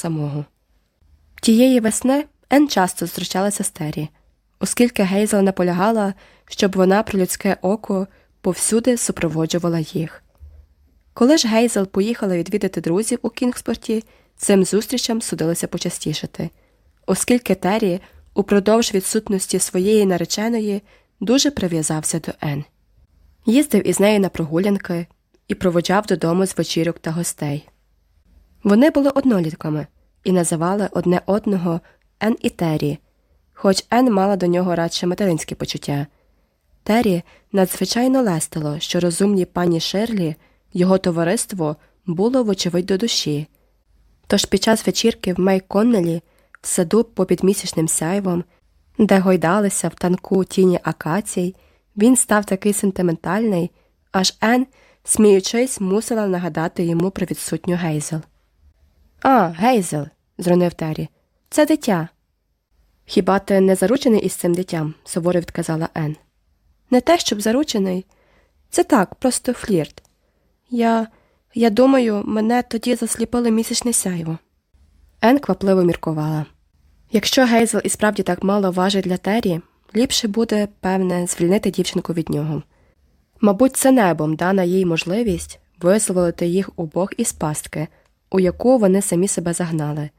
самого. Тієї весни Ен часто зустрічалася з Террі, оскільки Гейзел наполягала, щоб вона про людське око повсюди супроводжувала їх. Коли ж Гейзел поїхала відвідати друзів у Кінгспорті, цим зустрічам судилося почастішати, оскільки Террі упродовж відсутності своєї нареченої дуже прив'язався до Ен. Їздив із нею на прогулянки і проводжав додому з вечірок та гостей. Вони були однолітками і називали одне одного Ен і Террі, хоч Ен мала до нього радше материнське почуття. Террі надзвичайно лестило, що розумній пані Шерлі його товариство було, вочевидь, до душі. Тож під час вечірки в Мей Коннелі, в саду попід місячним сяйвом, де гойдалися в танку тіні акацій, він став такий сентиментальний, аж Ен, сміючись, мусила нагадати йому про відсутню Гейзел. А, Гейзел, зронив Террі, це дитя. Хіба ти не заручений із цим дитям? суворо відказала Ен. Не те, щоб заручений. Це так, просто флірт. Я. Я думаю, мене тоді засліпили місячне сяйво. Ен квапливо міркувала. Якщо Гейзел і справді так мало важить для Террі, ліпше буде, певне, звільнити дівчинку від нього. Мабуть, це небом дана їй можливість визволити їх обох із пастки, у яку вони самі себе загнали,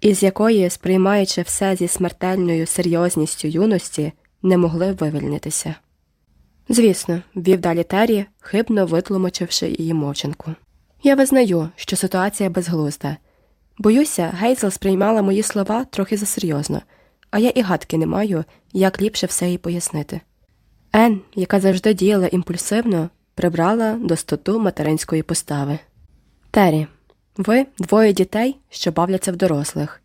із якої, сприймаючи все зі смертельною серйозністю юності, не могли вивільнитися. Звісно, вів далі Террі, хибно витлумачивши її мовчанку. Я визнаю, що ситуація безглузда. Боюся, Гейзел сприймала мої слова трохи засерйозно, а я і гадки не маю, як ліпше все їй пояснити. Ен, яка завжди діяла імпульсивно, прибрала достоту материнської постави. Террі, ви двоє дітей, що бавляться в дорослих.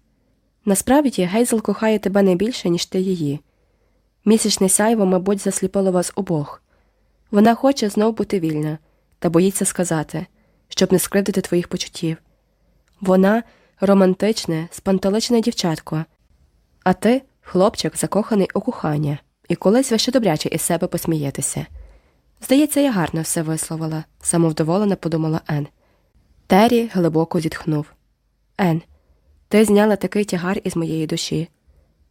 Насправді Гейзел кохає тебе не більше, ніж ти її. Місячне сяйво, мабуть, засліпило вас обох. Вона хоче знов бути вільна та боїться сказати, щоб не скривдити твоїх почуттів. Вона романтичне, спантеличне дівчатко, а ти хлопчик, закоханий у кохання, і колись ви ще добряче із себе посмієтеся. Здається, я гарно все висловила, самовдоволена подумала Ен. Террі глибоко зітхнув. Ен, ти зняла такий тягар із моєї душі.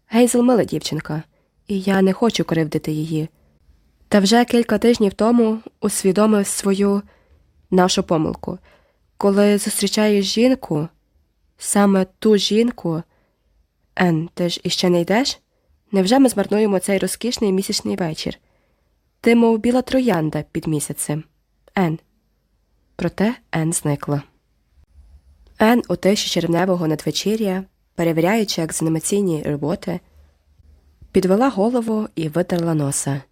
Гейзел мила дівчинка, і я не хочу кривдити її. Та вже кілька тижнів тому усвідомив свою нашу помилку. Коли зустрічаєш жінку, саме ту жінку, Ен, ти ж іще не йдеш? Невже ми змарнуємо цей розкішний місячний вечір? Ти, мов біла троянда під місяцем. Ен. Проте Ен зникла. Ен у тиші червневого надвечір'я, перевіряючи екзаменаційні роботи, підвела голову і витерла носа.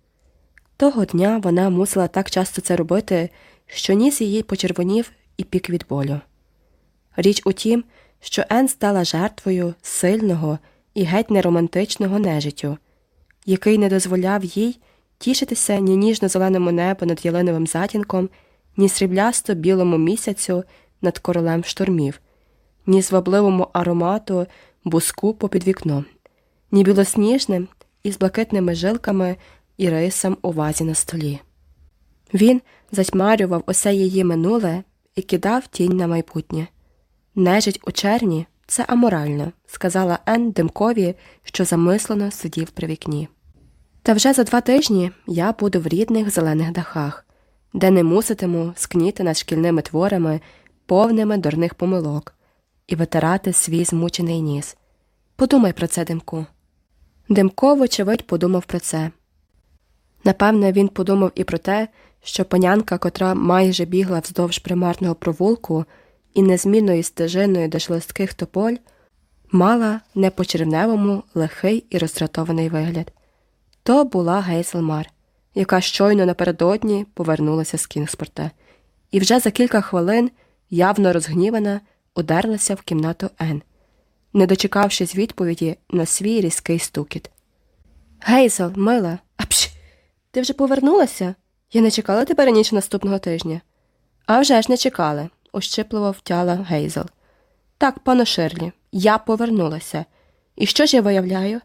Того дня вона мусила так часто це робити, що ніс її почервонів і пік від болю. Річ у тім, що Ен стала жертвою сильного і геть неромантичного нежиттю, який не дозволяв їй тішитися ні ніжно-зеленому небу над ялиновим затінком, ні сріблясто білому місяцю над королем штормів, ні звабливому аромату буску попід вікном, ні білосніжним із блакитними жилками і рисом у вазі на столі. Він затьмарював усе її минуле і кидав тінь на майбутнє. Нежить у черні це аморально, сказала Ен Димкові, що замислено сидів при вікні. Та вже за два тижні я буду в рідних зелених дахах, де не муситиму скніти над шкільними творами, повними дурних помилок, і витирати свій змучений ніс. Подумай про це, Димку. Димко, вочевидь, подумав про це. Напевне, він подумав і про те, що панянка, котра майже бігла вздовж примарного провулку і незмінною стежиною до шелестких тополь, мала не по червневому лихий і роздратований вигляд. То була Гейзел Марр, яка щойно напередодні повернулася з Кінгспорта, і вже за кілька хвилин, явно розгнівана, удерлася в кімнату Ен, не дочекавшись відповіді на свій різкий стукіт. Гейзел, мила, апш, ти вже повернулася? Я не чекала тебе раніше наступного тижня. «А вже ж не чекали, ощипливо втяла Гейзел. Так, пане Ширлі, я повернулася. І що ж я виявляю?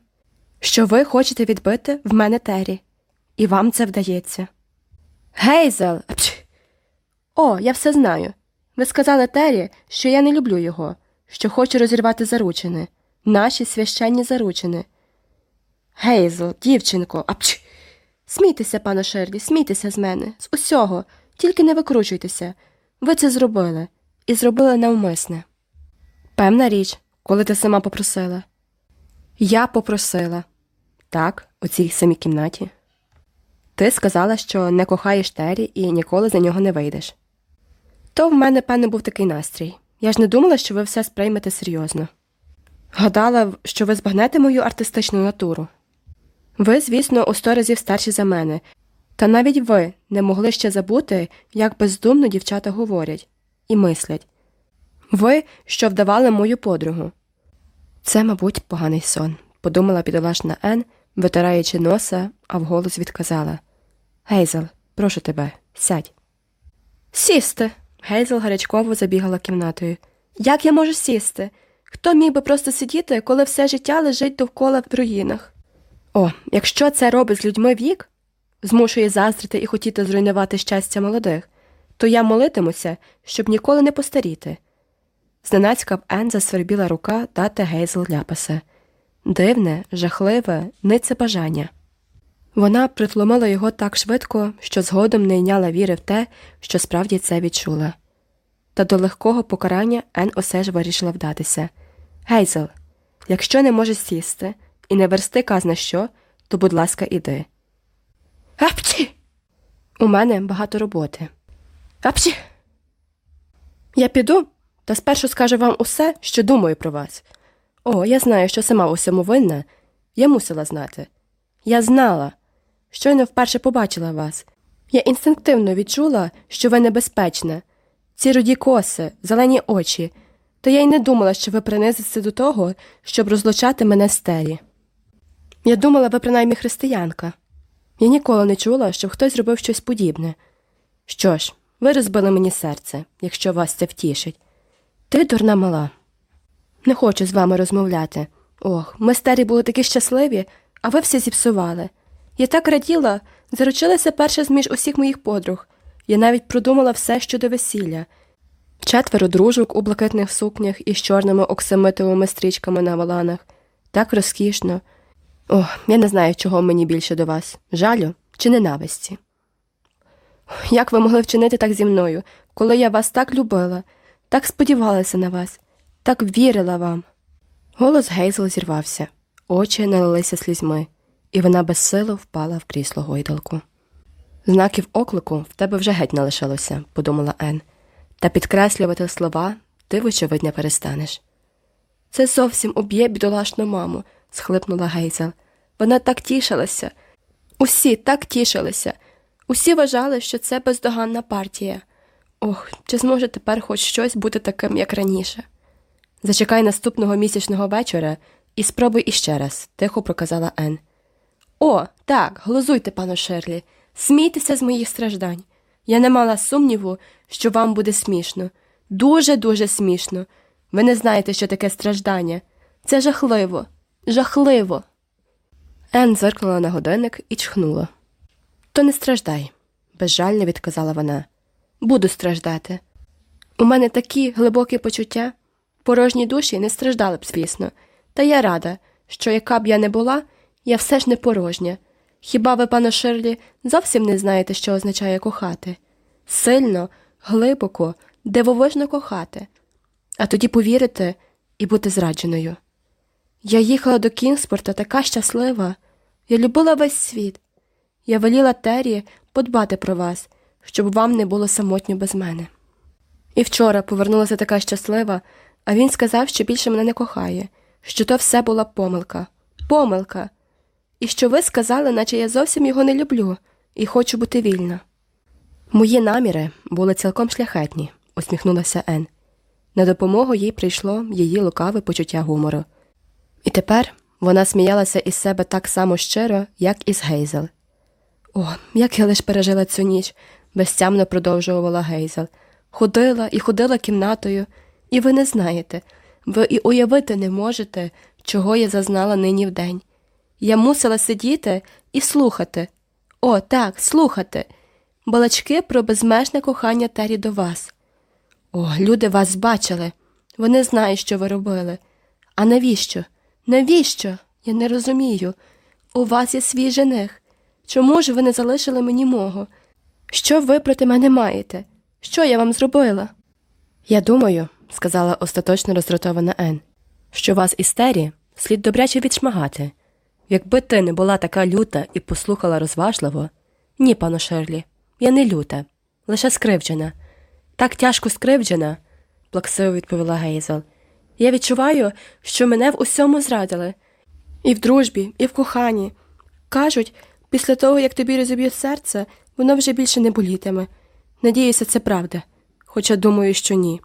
Що ви хочете відбити в мене Террі, і вам це вдається. Гейзел. Апч! О, я все знаю. Ви сказали Террі, що я не люблю його, що хоче розірвати заручини, наші священні заручини. Гейзл, дівчинко, апч. Смійтеся, пане Шерлі, смійтеся з мене, з усього, тільки не викручуйтеся. Ви це зробили і зробили навмисне. Певна річ, коли ти сама попросила. Я попросила. Так, у цій самій кімнаті. Ти сказала, що не кохаєш Тері і ніколи за нього не вийдеш. То в мене, певне, був такий настрій. Я ж не думала, що ви все сприймете серйозно. Гадала, що ви збагнете мою артистичну натуру. Ви, звісно, у сто разів старші за мене, та навіть ви не могли ще забути, як бездумно дівчата говорять і мислять. Ви, що вдавали мою подругу. Це, мабуть, поганий сон, подумала підолашна Ен, витираючи носа, а вголос відказала Гейзел, прошу тебе, сядь. Сісти. Гейзел гарячково забігала кімнатою. Як я можу сісти? Хто міг би просто сидіти, коли все життя лежить довкола в руїнах? О, якщо це робить з людьми вік, змушує заздрити і хотіти зруйнувати щастя молодих, то я молитимуся, щоб ніколи не постаріти. Зненацька в Ен засвербіла рука дати Гейзл ляпаса. Дивне, жахливе, нице бажання. Вона притломила його так швидко, що згодом не йняла віри в те, що справді це відчула. Та до легкого покарання Ен усе ж вирішила вдатися. Гейзел, якщо не можеш сісти і не версти казна що, то, будь ласка, іди. Апчі! У мене багато роботи. Апчі! Я піду та спершу скажу вам усе, що думаю про вас. О, я знаю, що сама у всьому винна. Я мусила знати. Я знала. Щойно вперше побачила вас. Я інстинктивно відчула, що ви небезпечна. Ці руді коси, зелені очі, то я й не думала, що ви принизитеся до того, щоб розлучати мене з Тері. Я думала, ви принаймні християнка. Я ніколи не чула, щоб хтось зробив щось подібне. Що ж, ви розбили мені серце, якщо вас це втішить. Ти дурна мала. Не хочу з вами розмовляти. Ох, ми старі були такі щасливі, а ви все зіпсували. Я так раділа, заручилася перша з між усіх моїх подруг. Я навіть продумала все щодо весілля. Четверо дружок у блакитних сукнях із чорними оксамитовими стрічками на воланах. Так розкішно. Ох, я не знаю, чого мені більше до вас жалю чи ненависті. Як ви могли вчинити так зі мною, коли я вас так любила, так сподівалася на вас, так вірила вам. Голос Гейзел зірвався, очі налилися слізьми, і вона безсило впала в крісло гойдалку. Знаків оклику в тебе вже геть не лишилося, подумала Ен, та підкреслювати слова ти, вочевидь, не перестанеш. Це зовсім уб'є бідолашну маму, схлипнула Гейзел. Вона так тішилася. Усі так тішилися. Усі вважали, що це бездоганна партія. Ох, чи зможе тепер хоч щось бути таким, як раніше? Зачекай наступного місячного вечора і спробуй іще раз, тихо проказала Ен. О, так, глузуйте, пану Шерлі, смійтеся з моїх страждань. Я не мала сумніву, що вам буде смішно. Дуже, дуже смішно. Ви не знаєте, що таке страждання. Це жахливо, жахливо. Ен зиркнула на годинник і чхнула. То не страждай, безжально відказала вона. Буду страждати. У мене такі глибокі почуття. Порожні душі не страждали б, звісно, та я рада, що яка б я не була, я все ж не порожня. Хіба ви, пане Ширлі, зовсім не знаєте, що означає кохати? Сильно, глибоко, дивовижно кохати, а тоді повірити і бути зрадженою. Я їхала до Кінгспорта така щаслива. Я любила весь світ. Я веліла Террі подбати про вас, щоб вам не було самотньо без мене. І вчора повернулася така щаслива, а він сказав, що більше мене не кохає, що то все була помилка. Помилка. І що ви сказали, наче я зовсім його не люблю і хочу бути вільна. Мої наміри були цілком шляхетні, усміхнулася Ен. На допомогу їй прийшло її лукаве почуття гумору. І тепер вона сміялася із себе так само щиро, як і з Гейзел. О, як я лиш пережила цю ніч, безтямно продовжувала Гейзел. Ходила і ходила кімнатою, і ви не знаєте, ви і уявити не можете, чого я зазнала нині вдень. Я мусила сидіти і слухати. О, так, слухати. Балачки про безмежне кохання Тері до вас. О, люди вас бачили. Вони знають, що ви робили. А навіщо? Навіщо? Я не розумію. У вас є свій жених. Чому ж ви не залишили мені мого? Що ви проти мене маєте? Що я вам зробила? Я думаю, сказала остаточно роздратована Ен, що вас істері слід добряче відшмагати. Якби ти не була така люта і послухала розважливо. Ні, пану Шерлі, я не люта, лише скривджена. Так тяжко скривджена, плаксиво відповіла Гейзел. Я відчуваю, що мене в усьому зрадили. І в дружбі, і в коханні. Кажуть, після того, як тобі розіб'ють серце, воно вже більше не болітиме. Надіюся, це правда, хоча думаю, що ні.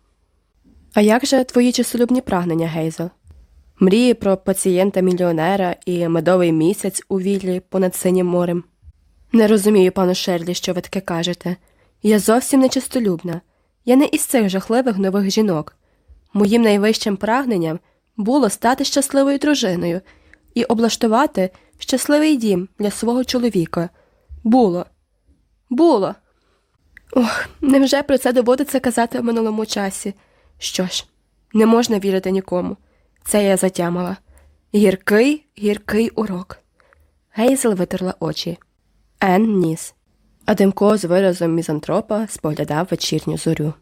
А як же твої чисолюбні прагнення, Гейзел? Мрії про пацієнта мільйонера і медовий місяць у віллі понад синім морем? Не розумію, пану Шерлі, що ви таке кажете. Я зовсім не чистолюбна. Я не із цих жахливих нових жінок. Моїм найвищим прагненням було стати щасливою дружиною і облаштувати щасливий дім для свого чоловіка. Було. Було. Ох, невже про це доводиться казати в минулому часі? Що ж, не можна вірити нікому. Це я затямила. Гіркий, гіркий урок. Гейзел витерла очі. Ен ніс. А Демко з виразом мізантропа споглядав вечірню зорю.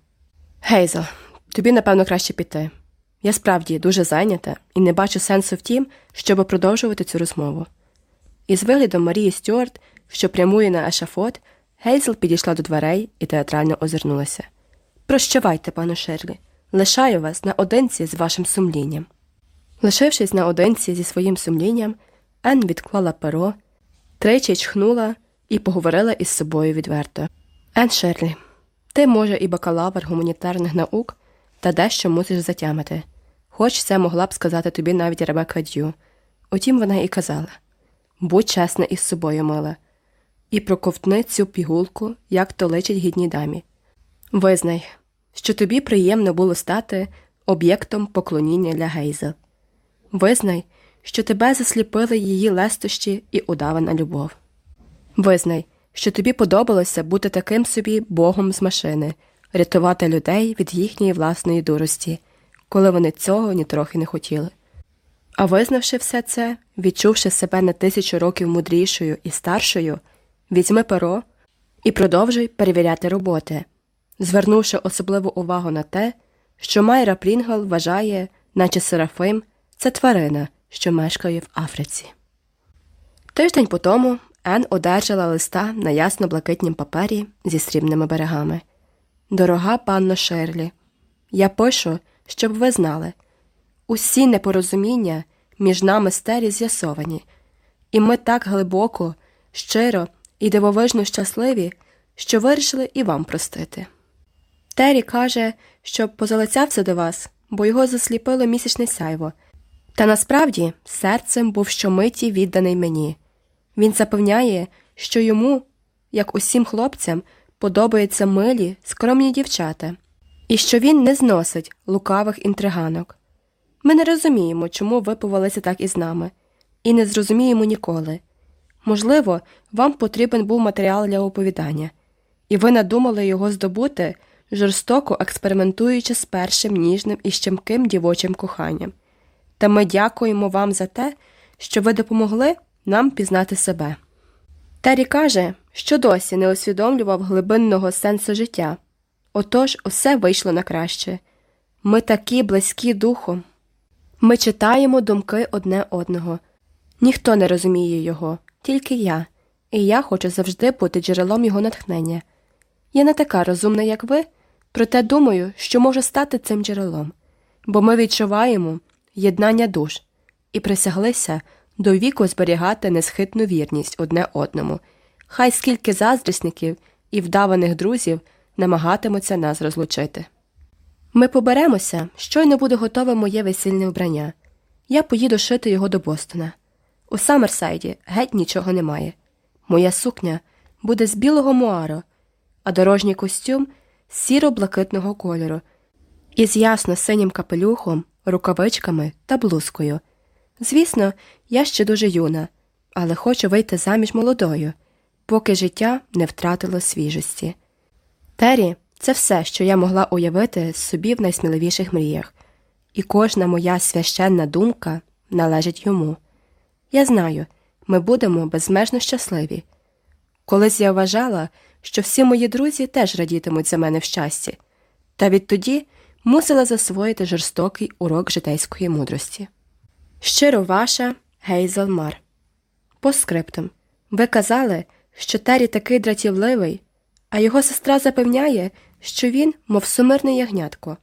Гейзел, тобі, напевно, краще піти. Я справді дуже зайнята і не бачу сенсу в тім, щоб продовжувати цю розмову. Із виглядом Марії Стюарт, що прямує на ешафот, Гейзел підійшла до дверей і театрально озирнулася. Прощавайте, пане Шерлі, лишаю вас наодинці з вашим сумлінням. Лишившись наодинці зі своїм сумлінням, Ен відклала перо, тричі чхнула і поговорила із собою відверто. Ен Шерлі, ти, може, і бакалавр гуманітарних наук, та дещо мусиш затямити. Хоч це могла б сказати тобі навіть Ребека Дю. Утім, вона і казала будь чесна із собою, мила, і проковтни цю пігулку, як то личить гідній дамі. Визнай, що тобі приємно було стати об'єктом поклоніння для Гейзел. Визнай, що тебе засліпили її лестощі і удавана любов. Визнай, що тобі подобалося бути таким собі богом з машини, рятувати людей від їхньої власної дурості, коли вони цього нітрохи не хотіли. А визнавши все це, відчувши себе на тисячу років мудрішою і старшою, візьми перо і продовжуй перевіряти роботи, звернувши особливу увагу на те, що Майра Прінгл вважає, наче Серафим, це тварина, що мешкає в Африці. Тиждень по тому Ен одержала листа на ясно блакитнім папері зі срібними берегами. Дорога панно Шерлі, я пишу, щоб ви знали усі непорозуміння між нами стері з'ясовані, і ми так глибоко, щиро і дивовижно щасливі, що вирішили і вам простити. Террі каже, щоб позалицявся до вас, бо його засліпило місячне сяйво, та насправді серцем був щомиті відданий мені. Він запевняє, що йому, як усім хлопцям, подобаються милі, скромні дівчата, і що він не зносить лукавих інтриганок. Ми не розуміємо, чому ви повелися так із нами, і не зрозуміємо ніколи. Можливо, вам потрібен був матеріал для оповідання, і ви надумали його здобути, жорстоко експериментуючи з першим ніжним і щемким дівочим коханням. Та ми дякуємо вам за те, що ви допомогли нам пізнати себе. Террі каже, що досі не усвідомлював глибинного сенсу життя. Отож усе вийшло на краще. Ми такі близькі духом. Ми читаємо думки одне одного. Ніхто не розуміє його, тільки я, і я хочу завжди бути джерелом його натхнення. Я не така розумна, як ви, проте думаю, що можу стати цим джерелом, бо ми відчуваємо єднання душ і присяглися до віку зберігати несхитну вірність одне одному. Хай скільки заздрісників і вдаваних друзів намагатимуться нас розлучити. Ми поберемося, щойно буде готове моє весільне вбрання. Я поїду шити його до Бостона. У Саммерсайді геть нічого немає. Моя сукня буде з білого муаро, а дорожній костюм з сіро-блакитного кольору, із ясно синім капелюхом, рукавичками та блузкою. Звісно, я ще дуже юна, але хочу вийти заміж молодою, поки життя не втратило свіжості. Тері це все, що я могла уявити собі в найсміливіших мріях. і кожна моя священна думка належить йому. Я знаю, ми будемо безмежно щасливі. Колись я вважала, що всі мої друзі теж радітимуть за мене в щасті, та відтоді мусила засвоїти жорстокий урок житейської мудрості. Щиро ваша Гейзел Мар. По скриптам. Ви казали, що Террі такий дратівливий, а його сестра запевняє, що він, мов сумирне ягнятко.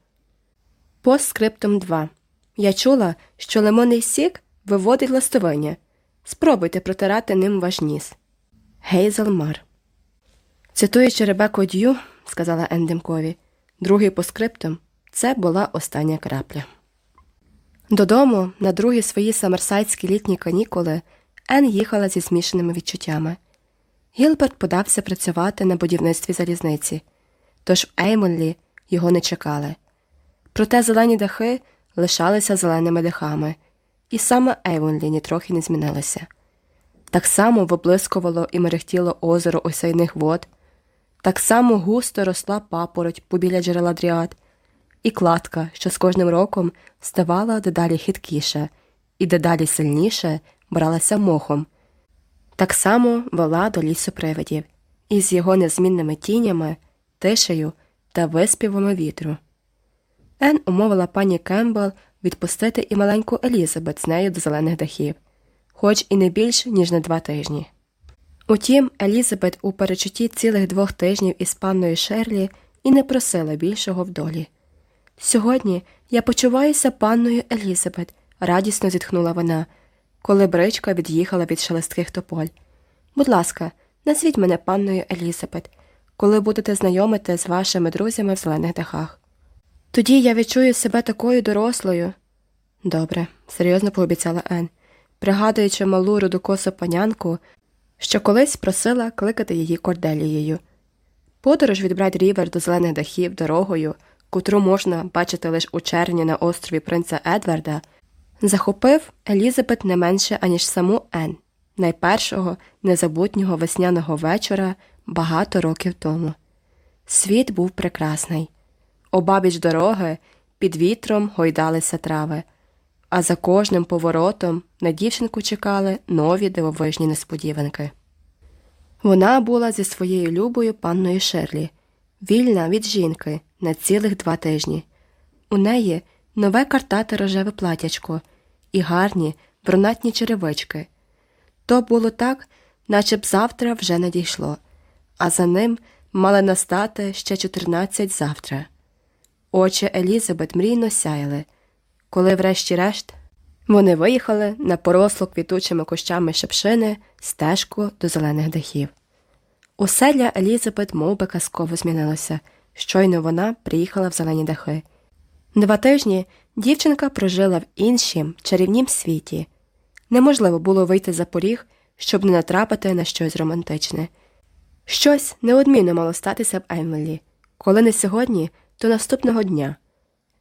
По скриптум 2. Я чула, що лимонний сік виводить ластовиння. Спробуйте протирати ним ваш ніс. Гейзел Мар. Цитуючи Ребеку Д'ю, сказала Ендемкові, другий по скриптум це була остання крапля. Додому, на другі свої самерсайдські літні канікули, Ен їхала зі змішаними відчуттями. Гілберт подався працювати на будівництві залізниці, тож в Еймонлі його не чекали. Проте зелені дахи лишалися зеленими дахами, і саме Ейвонлі нітрохи не змінилося. Так само виблискувало і мерехтіло озеро осяйних вод, так само густо росла папороть побіля джерела дріад, і кладка, що з кожним роком ставала дедалі хиткіше і дедалі сильніше бралася мохом. Так само вела до лісу привидів із його незмінними тінями, тишею та виспівами вітру. Ен умовила пані Кембл відпустити і маленьку Елізабет з нею до зелених дахів, хоч і не більш, ніж на два тижні. Утім, Елізабет у перечутті цілих двох тижнів із панною Шерлі і не просила більшого в долі. Сьогодні я почуваюся панною Елізабет, радісно зітхнула вона, коли бричка від'їхала від шелестких тополь. Будь ласка, назвіть мене панною Елізабет, коли будете знайомити з вашими друзями в зелених дахах. Тоді я відчую себе такою дорослою. Добре, серйозно пообіцяла Ен, пригадуючи малу рудокосу панянку, що колись просила кликати її Корделією. Подорож від Брайт Рівер до зелених дахів дорогою, котру можна бачити лише у червні на острові Принца Едварда, захопив Елізабет не менше, аніж саму Ен, найпершого незабутнього весняного вечора багато років тому. Світ був прекрасний. Обабіч дороги під вітром гойдалися трави, а за кожним поворотом на дівчинку чекали нові дивовижні несподіванки. Вона була зі своєю любою панною Шерлі, вільна від жінки на цілих два тижні. У неї нове картате рожеве платячко і гарні брунатні черевички. То було так, наче б завтра вже надійшло, а за ним мали настати ще 14 завтра. Очі Елізабет мрійно сяяли, коли, врешті-решт, вони виїхали на порослу квітучими кущами шепшини стежку до зелених дахів. Усе Елізабет мов би, казково змінилося, щойно вона приїхала в зелені дахи. Два тижні дівчинка прожила в іншім чарівнім світі. Неможливо було вийти за поріг, щоб не натрапити на щось романтичне. Щось неодмінно мало статися в Емелі, коли не сьогодні то наступного дня.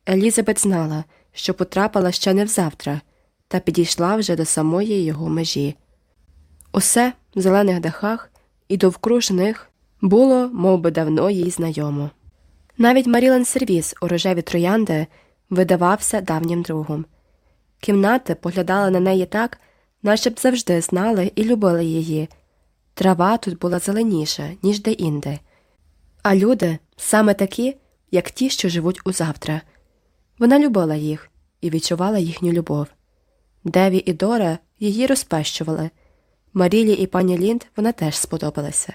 Елізабет знала, що потрапила ще не взавтра, та підійшла вже до самої його межі. Усе в зелених дахах і довкруж них було мов би, давно їй знайомо. Навіть Марілен сервіс у рожеві троянди видавався давнім другом. Кімнати поглядали на неї так, наче б завжди знали і любили її. Трава тут була зеленіша, ніж де інде, а люди саме такі, як ті, що живуть узавтра. Вона любила їх і відчувала їхню любов. Деві і Дора її розпещували. Марілі і пані Лінд вона теж сподобалася.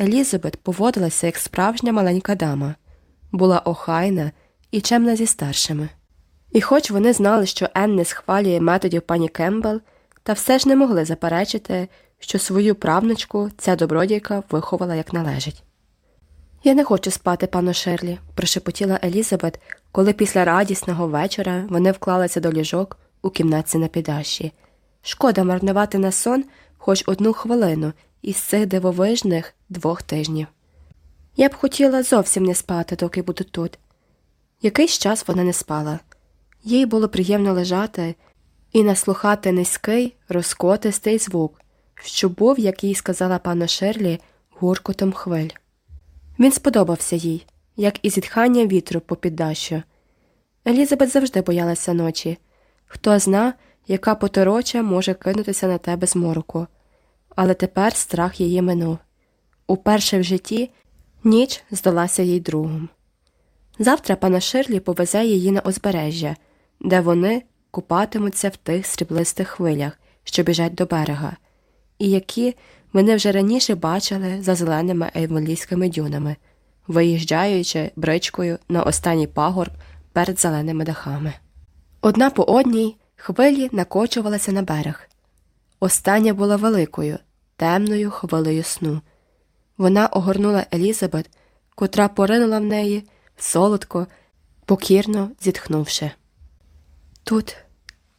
Елізабет поводилася як справжня маленька дама, була охайна і чемна зі старшими. І хоч вони знали, що Енн не схвалює методів пані Кембл, та все ж не могли заперечити, що свою правнучку ця добродійка виховала як належить. Я не хочу спати, пану Шерлі, прошепотіла Елізабет, коли після радісного вечора вони вклалися до ліжок у кімнатці на підаші. Шкода марнувати на сон хоч одну хвилину із цих дивовижних двох тижнів. Я б хотіла зовсім не спати, доки буду тут. Якийсь час вона не спала. Їй було приємно лежати і наслухати низький, розкотистий звук, що був, як їй сказала пана Шерлі, гуркотом хвиль. Він сподобався їй, як і зітхання вітру по піддащу. Елізабет завжди боялася ночі. Хто зна, яка потороча може кинутися на тебе з мороку. Але тепер страх її минув. Уперше в житті ніч здалася їй другом. Завтра пана Ширлі повезе її на узбережжя, де вони купатимуться в тих сріблистих хвилях, що біжать до берега, і які вони вже раніше бачили за зеленими ейволійськими дюнами, виїжджаючи бричкою на останній пагорб перед зеленими дахами. Одна по одній хвилі накочувалися на берег. Остання була великою, темною хвилею сну. Вона огорнула Елізабет, котра поринула в неї солодко, покірно зітхнувши. Тут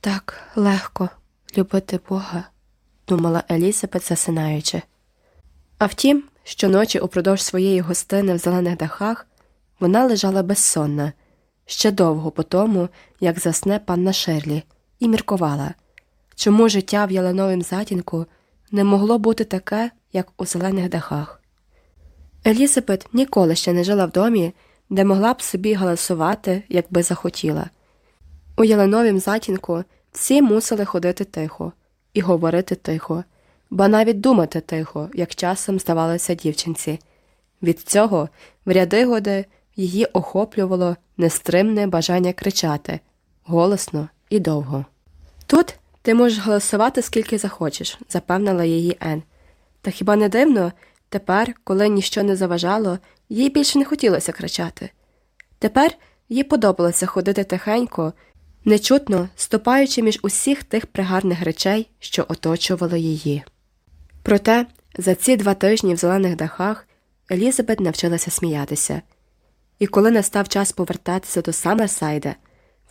так легко любити Бога, думала Елізабет, засинаючи. А втім, щоночі упродовж своєї гостини в зелених дахах вона лежала безсонна, ще довго по тому, як засне панна Шерлі, і міркувала, чому життя в ялиновім затінку не могло бути таке, як у зелених дахах. Елізабет ніколи ще не жила в домі, де могла б собі галасувати, якби захотіла. У ялиновім затінку всі мусили ходити тихо і говорити тихо, ба навіть думати тихо, як часом здавалося дівчинці. Від цього в ряди годи її охоплювало нестримне бажання кричати голосно і довго. Тут ти можеш голосувати скільки захочеш, запевнила її Ен. Та хіба не дивно, тепер, коли ніщо не заважало, їй більше не хотілося кричати. Тепер їй подобалося ходити тихенько, нечутно ступаючи між усіх тих пригарних речей, що оточували її. Проте за ці два тижні в зелених дахах Елізабет навчилася сміятися, і коли настав час повертатися до Саммерсайда,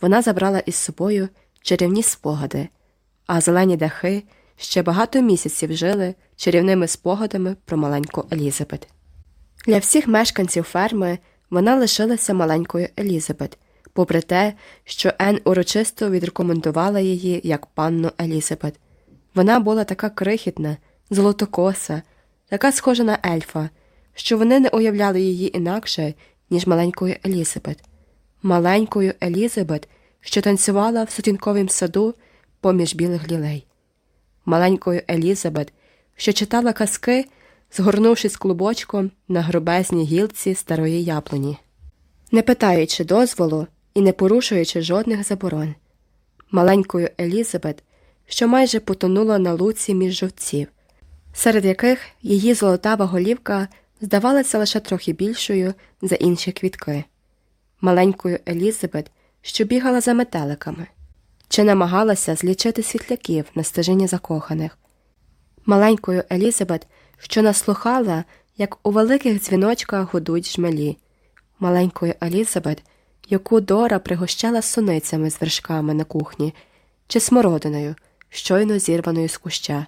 вона забрала із собою чарівні спогади, а зелені дахи ще багато місяців жили чарівними спогадами про маленьку Елізабет. Для всіх мешканців ферми вона лишилася маленькою Елізабет, попри те, що Ен урочисто відрекомендувала її як панну Елізабет. Вона була така крихітна, золотокоса, така схожа на ельфа, що вони не уявляли її інакше, ніж маленькою Елізабет, маленькою Елізабет, що танцювала в сутінковім саду поміж білих лілей, маленькою Елізабет, що читала казки згорнувшись клубочком на грубезній гілці старої яблуні, не питаючи дозволу і не порушуючи жодних заборон, маленькою Елізабет, що майже потонула на луці між жовців, серед яких її золотава голівка здавалася лише трохи більшою за інші квітки, маленькою Елізабет, що бігала за метеликами, чи намагалася злічити світляків на стежині закоханих, маленькою Елізабет, що наслухала, як у великих дзвіночках гудуть жмелі, маленькою Елізабет, яку Дора пригощала суницями з вершками на кухні, чи смородиною, щойно зірваною з куща.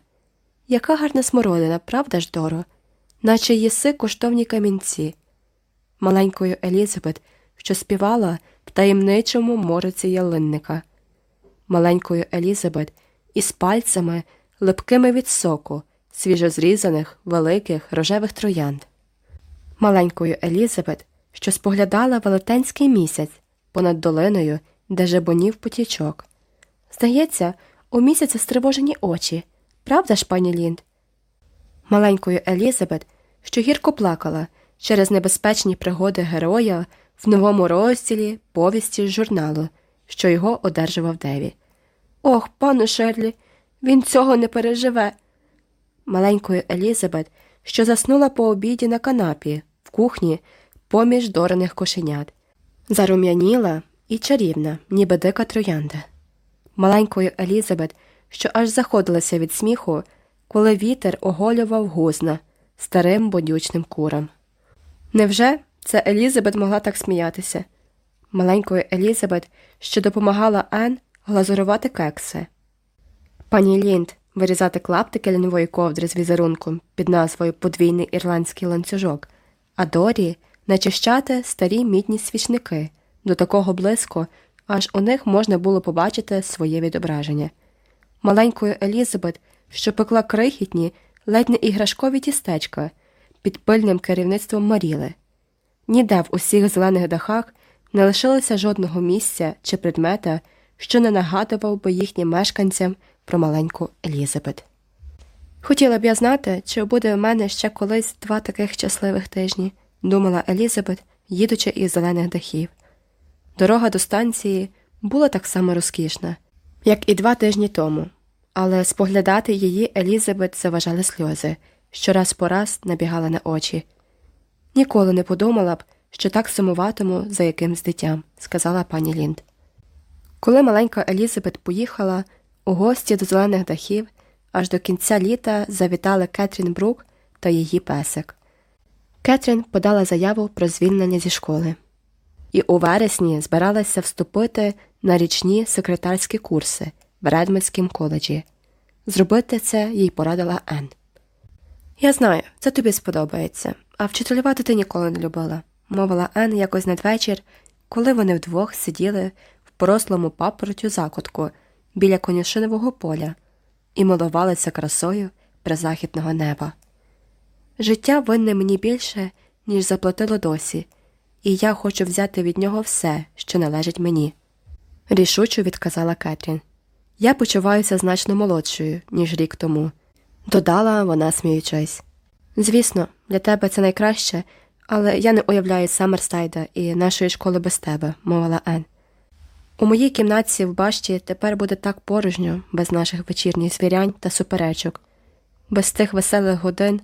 Яка гарна смородина, правда ж, Доро? Наче їси коштовні камінці, маленькою Елізабет, що співала в таємничому мороці ялинника, маленькою Елізабет із пальцями, липкими від соку, свіжозрізаних, великих рожевих троянд, маленькою Елізабет, що споглядала велетенський місяць понад долиною, де жебонів потічок. Здається, у місяця стривожені очі, правда ж, пані Лінд? Маленькою Елізабет, що гірко плакала через небезпечні пригоди героя в новому розділі повісті з журналу, що його одержував Деві. Ох, пану Шерлі, він цього не переживе маленькою Елізабет, що заснула по обіді на канапі в кухні поміж дорених кошенят, зарум'яніла і чарівна, ніби дика троянда, маленькою Елізабет, що аж заходилася від сміху, коли вітер оголював гузна старим бодючним курам. Невже це Елізабет могла так сміятися? Маленькою Елізабет, що допомагала Ен глазурувати кекси. Пані Лінд, вирізати клаптики льнової ковдри з візерунком під назвою Подвійний ірландський ланцюжок, а Дорі начищати старі мідні свічники до такого близько, аж у них можна було побачити своє відображення. Маленькою Елізабет, що пекла крихітні, ледь не іграшкові тістечка під пильним керівництвом Маріли. Ніде в усіх зелених дахах Не лишилося жодного місця чи предмета, що не нагадував би їхнім мешканцям про маленьку Елізабет. Хотіла б я знати, чи буде в мене ще колись два таких щасливих тижні, думала Елізабет, їдучи із зелених дахів. Дорога до станції була так само розкішна, як і два тижні тому, але споглядати її Елізабет заважали сльози, що раз по раз набігали на очі. Ніколи не подумала б, що так сумуватиму за якимсь дитям, сказала пані Лінд. Коли маленька Елізабет поїхала, у гості до зелених дахів аж до кінця літа завітали Кетрін Брук та її песик. Кетрін подала заяву про звільнення зі школи і у вересні збиралася вступити на річні секретарські курси в Редмельському коледжі. Зробити це їй порадила Ен. Я знаю, це тобі сподобається, а вчителювати ти ніколи не любила, мовила Ен якось надвечір, коли вони вдвох сиділи в порослому папоротю закутку біля конюшинового поля і милувалися красою призахідного неба. Життя винне мені більше, ніж заплатило досі, і я хочу взяти від нього все, що належить мені. Рішуче відказала Кетрін. Я почуваюся значно молодшою, ніж рік тому, додала вона, сміючись. Звісно, для тебе це найкраще, але я не уявляю Саммерстайда і нашої школи без тебе, мовила Ен. У моїй кімнатці в башті тепер буде так порожньо, без наших вечірніх звірянь та суперечок, без тих веселих годин,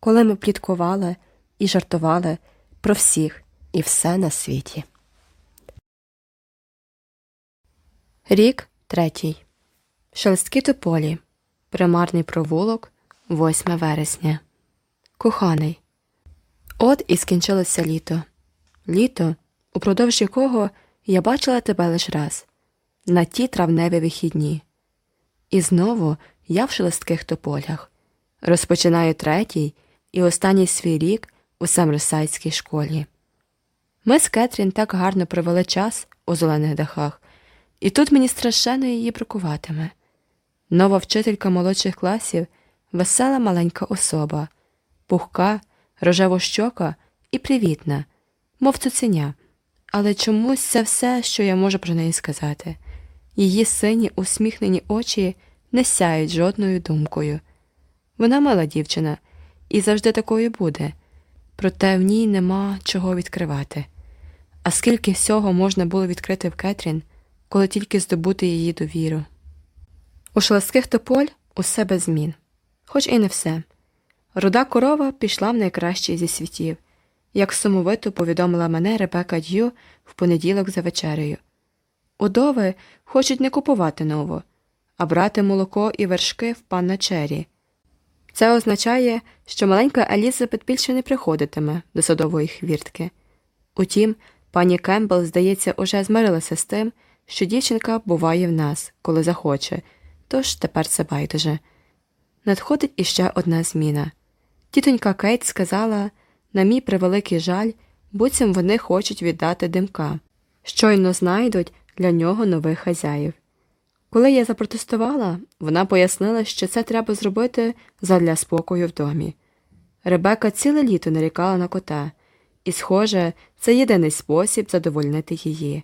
коли ми пліткували і жартували про всіх і все на світі. Рік третій. Шелесткі тополі. Примарний провулок 8 вересня. Коханий. От і скінчилося літо. Літо, упродовж якого я бачила тебе лиш раз на ті травневі вихідні. І знову я в шелестких тополях. Розпочинаю третій і останній свій рік у Самресайдській школі. Ми з Кетрін так гарно провели час у зелених дахах, і тут мені страшенно її бракуватиме. Нова вчителька молодших класів весела маленька особа, пухка, рожевощока і привітна, мов цуценя. Але чомусь це все, що я можу про неї сказати. Її сині усміхнені очі не сяють жодною думкою. Вона мила дівчина і завжди такою буде, проте в ній нема чого відкривати. А скільки всього можна було відкрити в Кетрін, коли тільки здобути її довіру. У шелестких тополь усе без змін, хоч і не все. Руда корова пішла в найкращий зі світів, як сумовито повідомила мене Ребека Д'ю в понеділок за вечерею. Удови хочуть не купувати нову, а брати молоко і вершки в панна Чері. Це означає, що маленька Елізабет більше не приходитиме до садової хвіртки. Утім, пані Кембл, здається, уже змирилася з тим, що дівчинка буває в нас, коли захоче, тож тепер це байдуже. Надходить іще одна зміна. Тітонька Кейт сказала на мій превеликий жаль, буцім вони хочуть віддати димка, щойно знайдуть для нього нових хазяїв. Коли я запротестувала, вона пояснила, що це треба зробити задля спокою в домі. Ребека ціле літо нарікала на кота, і, схоже, це єдиний спосіб задовольнити її.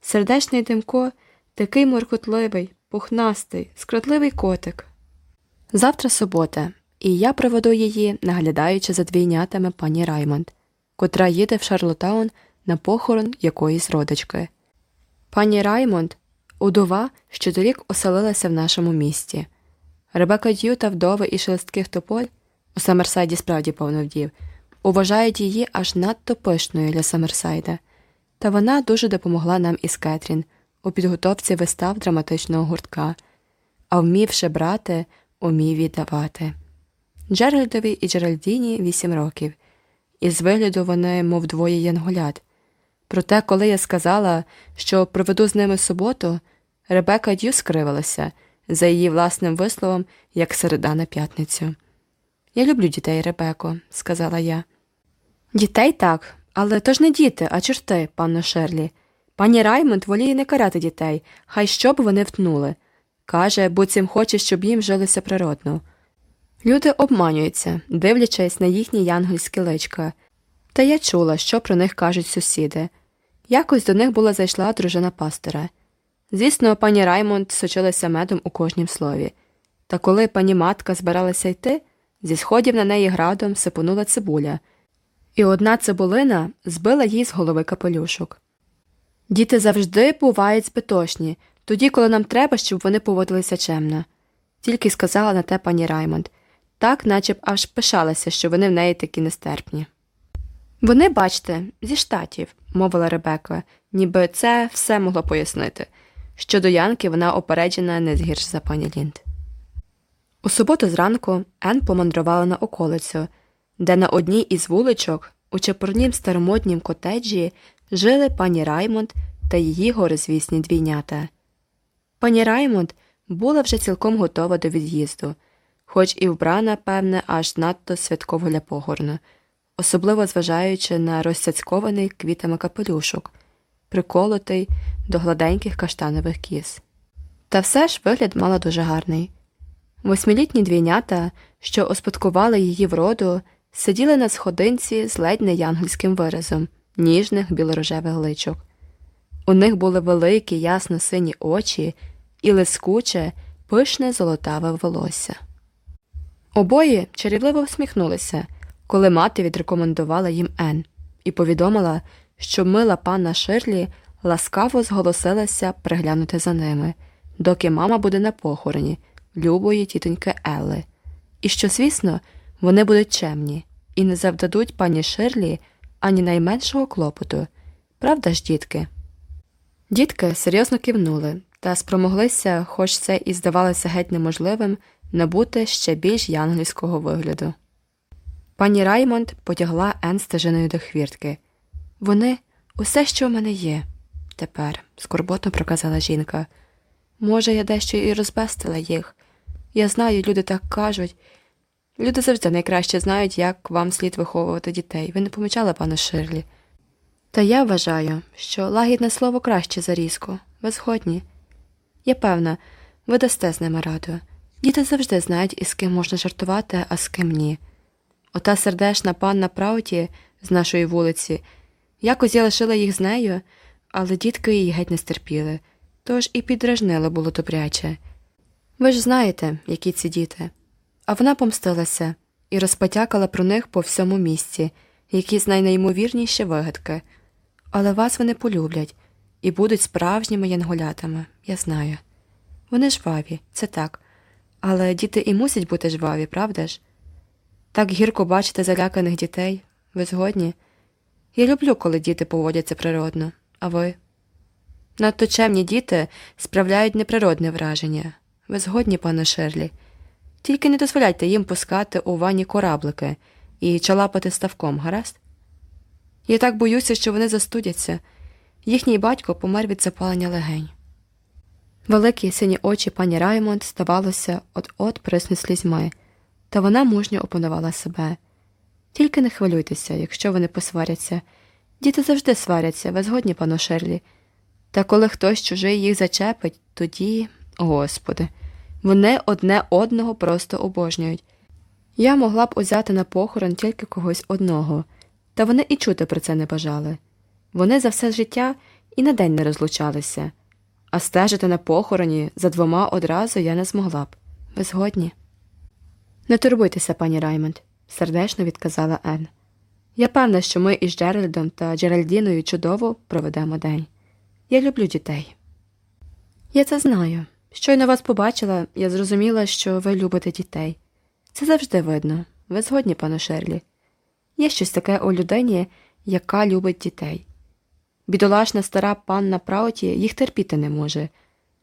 Сердечний Димко такий моркотливий, пухнастий, скрадливий котик. Завтра субота, і я проведу її, наглядаючи за двійнятами пані Раймонд, котра їде в Шарлоттаун на похорон якоїсь родички. Пані Раймонд удова, що торік оселилася в нашому місті. Ребекка Дью та вдови із шелестких тополь у Самерсайді справді повно вдів, уважають її аж надто пишною для Самерсайда, та вона дуже допомогла нам із Кетрін у підготовці вистав драматичного гуртка, а вмівши брати, умів віддавати. Джеральдові і Джеральдіні вісім років, і з вигляду вони, мов двоє янголят. Проте, коли я сказала, що проведу з ними суботу, Ребека Д'ю скривилася за її власним висловом, як середа на п'ятницю. Я люблю дітей, Ребеко, сказала я. Дітей так, але то ж не діти, а чорти, панно Шерлі. Пані Раймонд воліє не карати дітей, хай що б вони втнули. Каже, буцім хоче, щоб їм жилося природно. Люди обманюються, дивлячись на їхні янгольські личка, та я чула, що про них кажуть сусіди. Якось до них була зайшла дружина пастора. Звісно, пані Раймонд сочилася медом у кожнім слові. Та коли пані матка збиралася йти, зі сходів на неї градом сипонула цибуля, і одна цибулина збила їй з голови капелюшок. Діти завжди бувають збитошні, тоді, коли нам треба, щоб вони поводилися чемно, тільки сказала на те пані Раймонд, так наче б аж пишалася, що вони в неї такі нестерпні. Вони, бачте, зі штатів, мовила Ребека, ніби це все могло пояснити. Щодо Янки вона опереджена не згірш за пані Лінд. У суботу зранку Ен помандрувала на околицю, де на одній із вуличок у чепурнім старомоднім котеджі жили пані Раймонд та її горизвісні двійнята. Пані Раймонд була вже цілком готова до від'їзду, хоч і вбрана, певне, аж надто святково для похорону, особливо зважаючи на розцяцькований квітами капелюшок, приколотий до гладеньких каштанових кіз. Та все ж вигляд мала дуже гарний. Восьмилітні двійнята, що успадкували її вроду, сиділи на сходинці з ледь не янгольським виразом ніжних білорожевих личок. У них були великі ясно сині очі і лискуче, пишне золотаве волосся. Обоє чарівливо всміхнулися, коли мати відрекомендувала їм Ен, і повідомила, що мила панна Ширлі ласкаво зголосилася приглянути за ними, доки мама буде на похороні любої тітоньки Елли, і що, звісно, вони будуть чемні і не завдадуть пані Ширлі ані найменшого клопоту. Правда ж, дітки? Дітки серйозно кивнули та спромоглися, хоч це і здавалося геть неможливим, набути ще більш янгельського вигляду. Пані Раймонд потягла Ен стежиною до хвіртки. Вони усе, що в мене є. Тепер, скорботно проказала жінка. Може, я дещо і розбестила їх. Я знаю, люди так кажуть. Люди завжди найкраще знають, як вам слід виховувати дітей. Ви не помічали, пане Ширлі. Та я вважаю, що лагідне слово краще за різко. Ви згодні. Я певна, ви дасте з ними раду. Діти завжди знають, із ким можна жартувати, а з ким ні. Ота сердешна панна Прауті з нашої вулиці, якось я лишила їх з нею, але дітки її геть не стерпіли, тож і підражнило було добряче. Ви ж знаєте, які ці діти. А вона помстилася і розпотякала про них по всьому місці, якісь найнеймовірніші вигадки. Але вас вони полюблять і будуть справжніми янголятами, я знаю. Вони жваві, це так, але діти і мусять бути жваві, правда ж? Так гірко бачити заляканих дітей, ви згодні? Я люблю, коли діти поводяться природно, а ви? Надто чемні діти справляють неприродне враження. Ви згодні, пане Шерлі? Тільки не дозволяйте їм пускати у ванні кораблики і чалапати ставком, гаразд? Я так боюся, що вони застудяться. Їхній батько помер від запалення легень. Великі сині очі пані Раймонд, здавалося, от от приснуть слізьми, та вона мужньо опанувала себе. Тільки не хвилюйтеся, якщо вони посваряться. Діти завжди сваряться, ви згодні, пану Шерлі. Та коли хтось чужий їх зачепить, тоді, господи, вони одне одного просто обожнюють. Я могла б узяти на похорон тільки когось одного, та вони і чути про це не бажали. Вони за все життя і на день не розлучалися, а стежити на похороні за двома одразу я не змогла б. Ви згодні? Не турбуйтеся, пані Раймонд, сердечно відказала Ен. Я певна, що ми із Джеральдом та Джеральдіною чудово проведемо день. Я люблю дітей. Я це знаю. Щойно вас побачила, я зрозуміла, що ви любите дітей. Це завжди видно. Ви згодні, пане Шерлі. Є щось таке у людині, яка любить дітей. Бідолашна стара панна Прауті їх терпіти не може.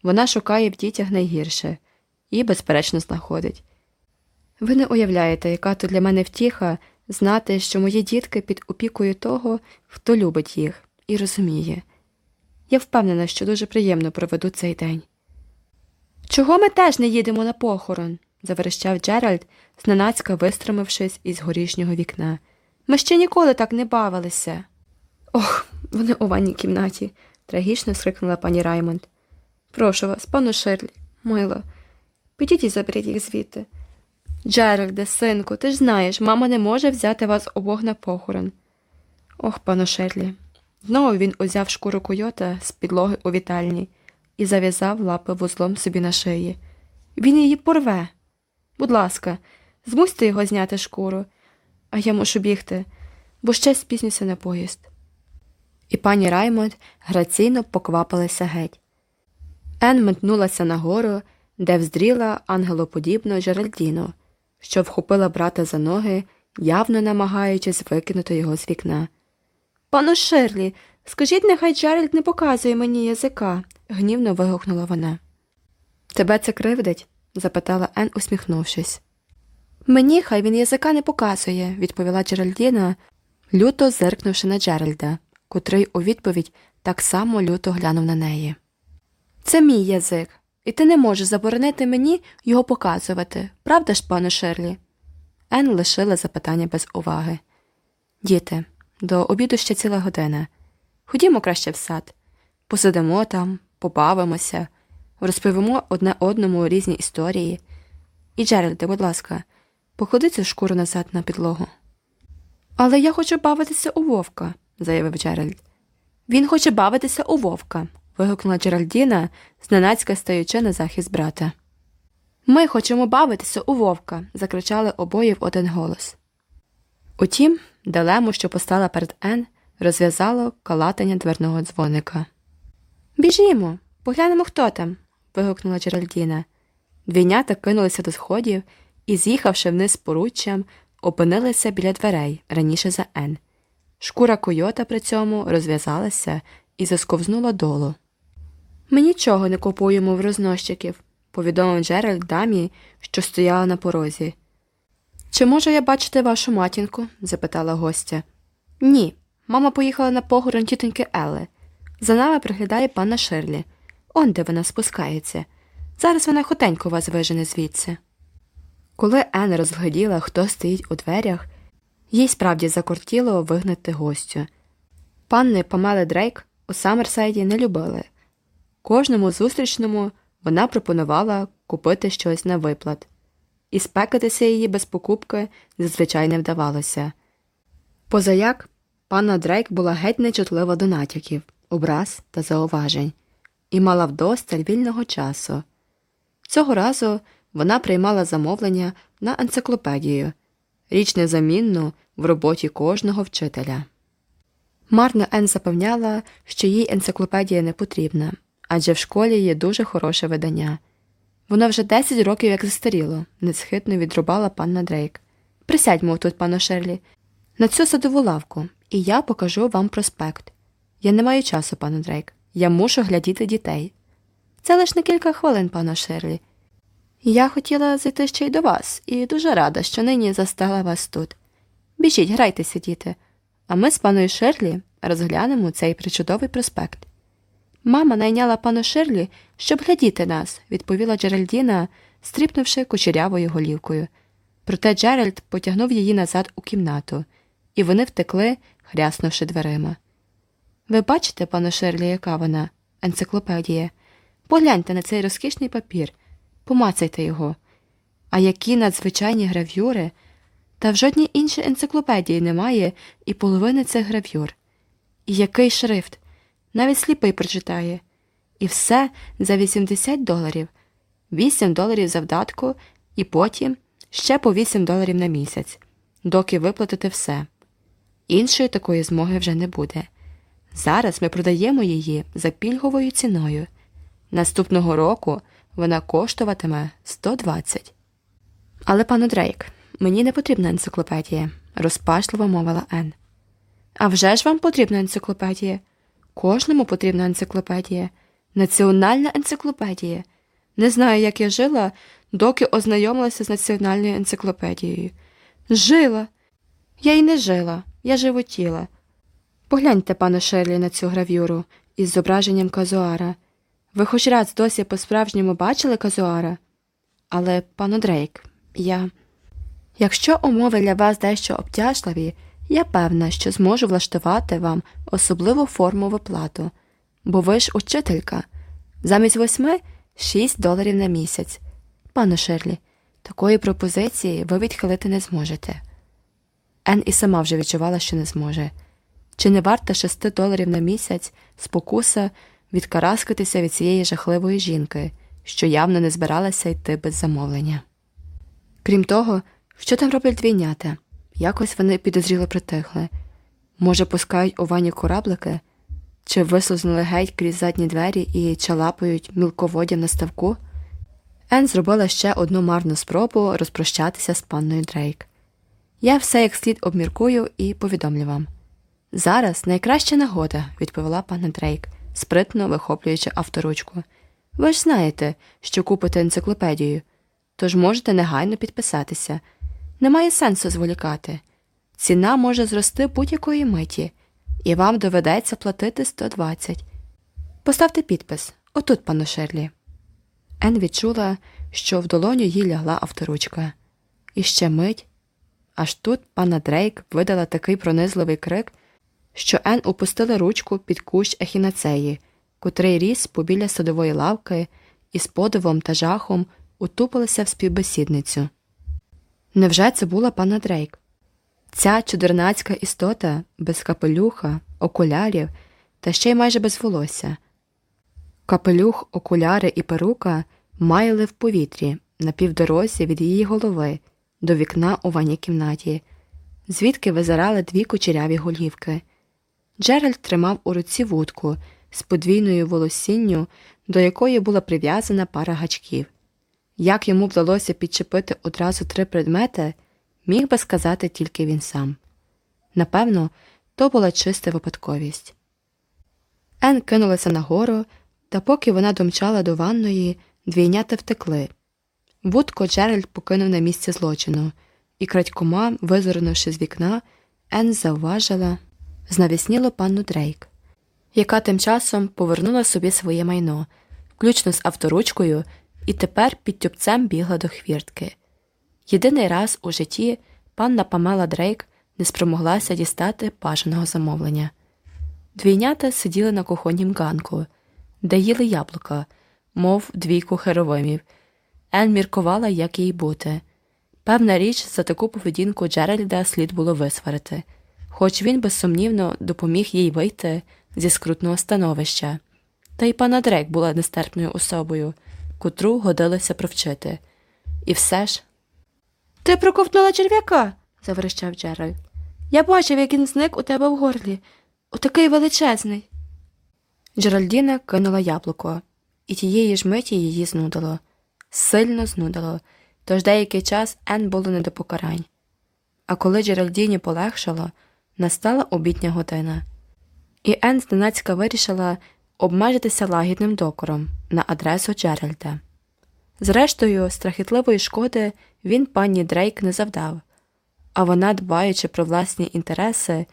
Вона шукає в дітях найгірше і, безперечно, знаходить. Ви не уявляєте, яка то для мене втіха знати, що мої дітки під опікою того, хто любить їх і розуміє. Я впевнена, що дуже приємно проведу цей день. Чого ми теж не їдемо на похорон? заверещав Джеральд, зненацька вистромившись із горішнього вікна. Ми ще ніколи так не бавилися. Ох, вони у ванній кімнаті, трагічно скрикнула пані Раймонд. Прошу вас, пану Ширлі, мило, підіть і заберіть їх звідти. Джеральде, синку, ти ж знаєш, мама не може взяти вас обох на похорон. Ох, пану Шерлі, Знову він узяв шкуру койота з підлоги у вітальні і зав'язав лапи вузлом собі на шиї. Він її порве. Будь ласка, змусьте його зняти шкуру, а я мушу бігти, бо ще спізнюся на поїзд. І пані Раймонд граційно поквапилася геть. Ен метнулася нагору, де вздріла ангелоподібну Жеральдіну, що вхопила брата за ноги, явно намагаючись викинути його з вікна. Пану Ширлі, скажіть, нехай Джеральд не показує мені язика, гнівно вигукнула вона. Тебе це кривдить? запитала Ен, усміхнувшись. Мені хай він язика не показує, відповіла Джеральдіна, люто зиркнувши на Джеральда, котрий у відповідь так само люто глянув на неї. Це мій язик, і ти не можеш заборонити мені його показувати, правда ж, пане Шерлі? Ен лишила запитання без уваги. Діти, до обіду ще ціла година. Ходімо краще в сад, посидимо там, побавимося, розповімо одне одному різні історії. І, Джеральде, будь ласка, поклади цю шкуру назад на підлогу. Але я хочу бавитися у вовка, заявив Джеральд. Він хоче бавитися у вовка, вигукнула Джеральдіна, зненацька стаючи на захист брата. Ми хочемо бавитися у вовка, закричали обоє в один голос. Утім, дилему, що постала перед Ен, розв'язало калатання дверного дзвоника. Біжімо, поглянемо, хто там. вигукнула Джеральдіна. Двійнята кинулися до сходів і, з'їхавши вниз поруччям, опинилися біля дверей раніше за Ен. Шкура койота при цьому розв'язалася і засковзнула долу. Ми нічого не купуємо в рознощиків, повідомив Джеральд дамі, що стояла на порозі. Чи можу я бачити вашу матінку? запитала гостя. Ні. Мама поїхала на похорон тітоньки Елли. За нами приглядає панна Ширлі. Он де вона спускається. Зараз вона хутенько вас вижене звідси. Коли Ен розгледіла, хто стоїть у дверях, їй справді закортіло вигнати гостю. Панни Памели Дрейк у Саммерсайді не любили. Кожному зустрічному вона пропонувала купити щось на виплат, і спекатися її без покупки зазвичай не вдавалося. Позаяк панна Дрейк була геть нечутлива до натяків, образ та зауважень, і мала вдосталь вільного часу. Цього разу вона приймала замовлення на енциклопедію, річ незамінну в роботі кожного вчителя. Марно Ен запевняла, що їй енциклопедія не потрібна, адже в школі є дуже хороше видання. Воно вже 10 років як застаріло, несхитно відрубала панна Дрейк. Присядьмо тут, панно Ширлі, на цю садову лавку, і я покажу вам проспект. Я не маю часу, панно Дрейк. Я мушу глядіти дітей. Це лише на кілька хвилин, панно Ширлі. Я хотіла зайти ще й до вас, і дуже рада, що нині застала вас тут. Біжіть, грайтеся, діти, а ми з паною Шерлі розглянемо цей причудовий проспект. Мама найняла пану Шерлі, щоб глядіти нас, відповіла Джеральдіна, стріпнувши кучерявою голівкою. Проте Джеральд потягнув її назад у кімнату, і вони втекли, хряснувши дверима. Ви бачите, пане Шерлі, яка вона, енциклопедія? Погляньте на цей розкішний папір, помацайте його. А які надзвичайні гравюри, та в жодній іншій енциклопедії немає і половини цих гравюр. І який шрифт, навіть сліпий прочитає. І все за 80 доларів, 8 доларів за вдатку, і потім ще по 8 доларів на місяць, доки виплатите все. Іншої такої змоги вже не буде. Зараз ми продаємо її за пільговою ціною. Наступного року вона коштуватиме 120. Але, пану Дрейк, мені не потрібна енциклопедія, розпачливо мовила Ен. «А вже ж вам потрібна енциклопедія? Кожному потрібна енциклопедія, національна енциклопедія. Не знаю, як я жила, доки ознайомилася з національною енциклопедією. Жила. Я й не жила, я животіла. Погляньте, пане Шерлі, на цю гравюру із зображенням казуара. Ви хоч раз досі по справжньому бачили казуара? Але, пану Дрейк, я. Якщо умови для вас дещо обтяжливі, я певна, що зможу влаштувати вам особливу форму виплату, бо ви ж учителька. Замість восьми шість доларів на місяць. Пане Шерлі, такої пропозиції ви відхилити не зможете. Ен і сама вже відчувала, що не зможе. Чи не варта шести доларів на місяць спокуса відкараскатися від цієї жахливої жінки, що явно не збиралася йти без замовлення? Крім того, що там роблять двійнята? Якось вони підозріло притихли. Може, пускають у вані кораблики, чи вислизнули геть крізь задні двері і чалапають мілководдям на ставку? Ен зробила ще одну марну спробу розпрощатися з панною Дрейк. Я все як слід обміркую і повідомлю вам. Зараз найкраща нагода, відповіла пана Дрейк, спритно вихоплюючи авторучку. Ви ж знаєте, що купите енциклопедію, тож можете негайно підписатися. Немає сенсу зволікати. Ціна може зрости будь-якої миті, і вам доведеться платити 120. Поставте підпис отут, пану Шерлі. Ен відчула, що в долоню їй лягла авторучка. І ще мить. Аж тут панна Дрейк видала такий пронизливий крик, що Ен упустила ручку під кущ ехінацеї, котрий ріс побіля садової лавки і з подивом та жахом утупилася в співбесідницю. Невже це була панна Дрейк? Ця чудернацька істота без капелюха, окулярів та ще й майже без волосся. Капелюх, окуляри і перука маяли в повітрі на півдорозі від її голови до вікна у ванній кімнаті, звідки визирали дві кучеряві голівки. Джеральд тримав у руці вудку з подвійною волосінню, до якої була прив'язана пара гачків. Як йому вдалося підчепити одразу три предмети, міг би сказати тільки він сам. Напевно, то була чиста випадковість. Ен кинулася нагору, та поки вона домчала до ванної, двійнята втекли. Вудку Джеральд покинув на місце злочину, і крадькома, визирнувши з вікна, Ен зауважила знавіснілу панну Дрейк, яка тим часом повернула собі своє майно, включно з авторучкою, і тепер підтюпцем бігла до хвіртки. Єдиний раз у житті панна Памела Дрейк не спромоглася дістати бажаного замовлення. Двійнята сиділи на кухоннім ганку, де їли яблука, мов двійко херувимів. Ен міркувала, як їй бути. Певна річ, за таку поведінку Джеральда слід було висварити, хоч він безсумнівно допоміг їй вийти зі скрутного становища. Та й панна Дрейк була нестерпною особою, котру годилося провчити. І все ж. Ти проковтнула черв'яка, заверещав Джеральд. Я бачив, як він зник у тебе в горлі. Отакий величезний. Джеральдіна кинула яблуко, і тієї ж миті її знудило, сильно знудило, тож деякий час Ен було не до покарань. А коли Джеральдіні полегшало, настала обідня година, і Ен зненацька вирішила обмежитися лагідним докором на адресу Джеральда. Зрештою, страхітливої шкоди він пані Дрейк не завдав, а вона, дбаючи про власні інтереси,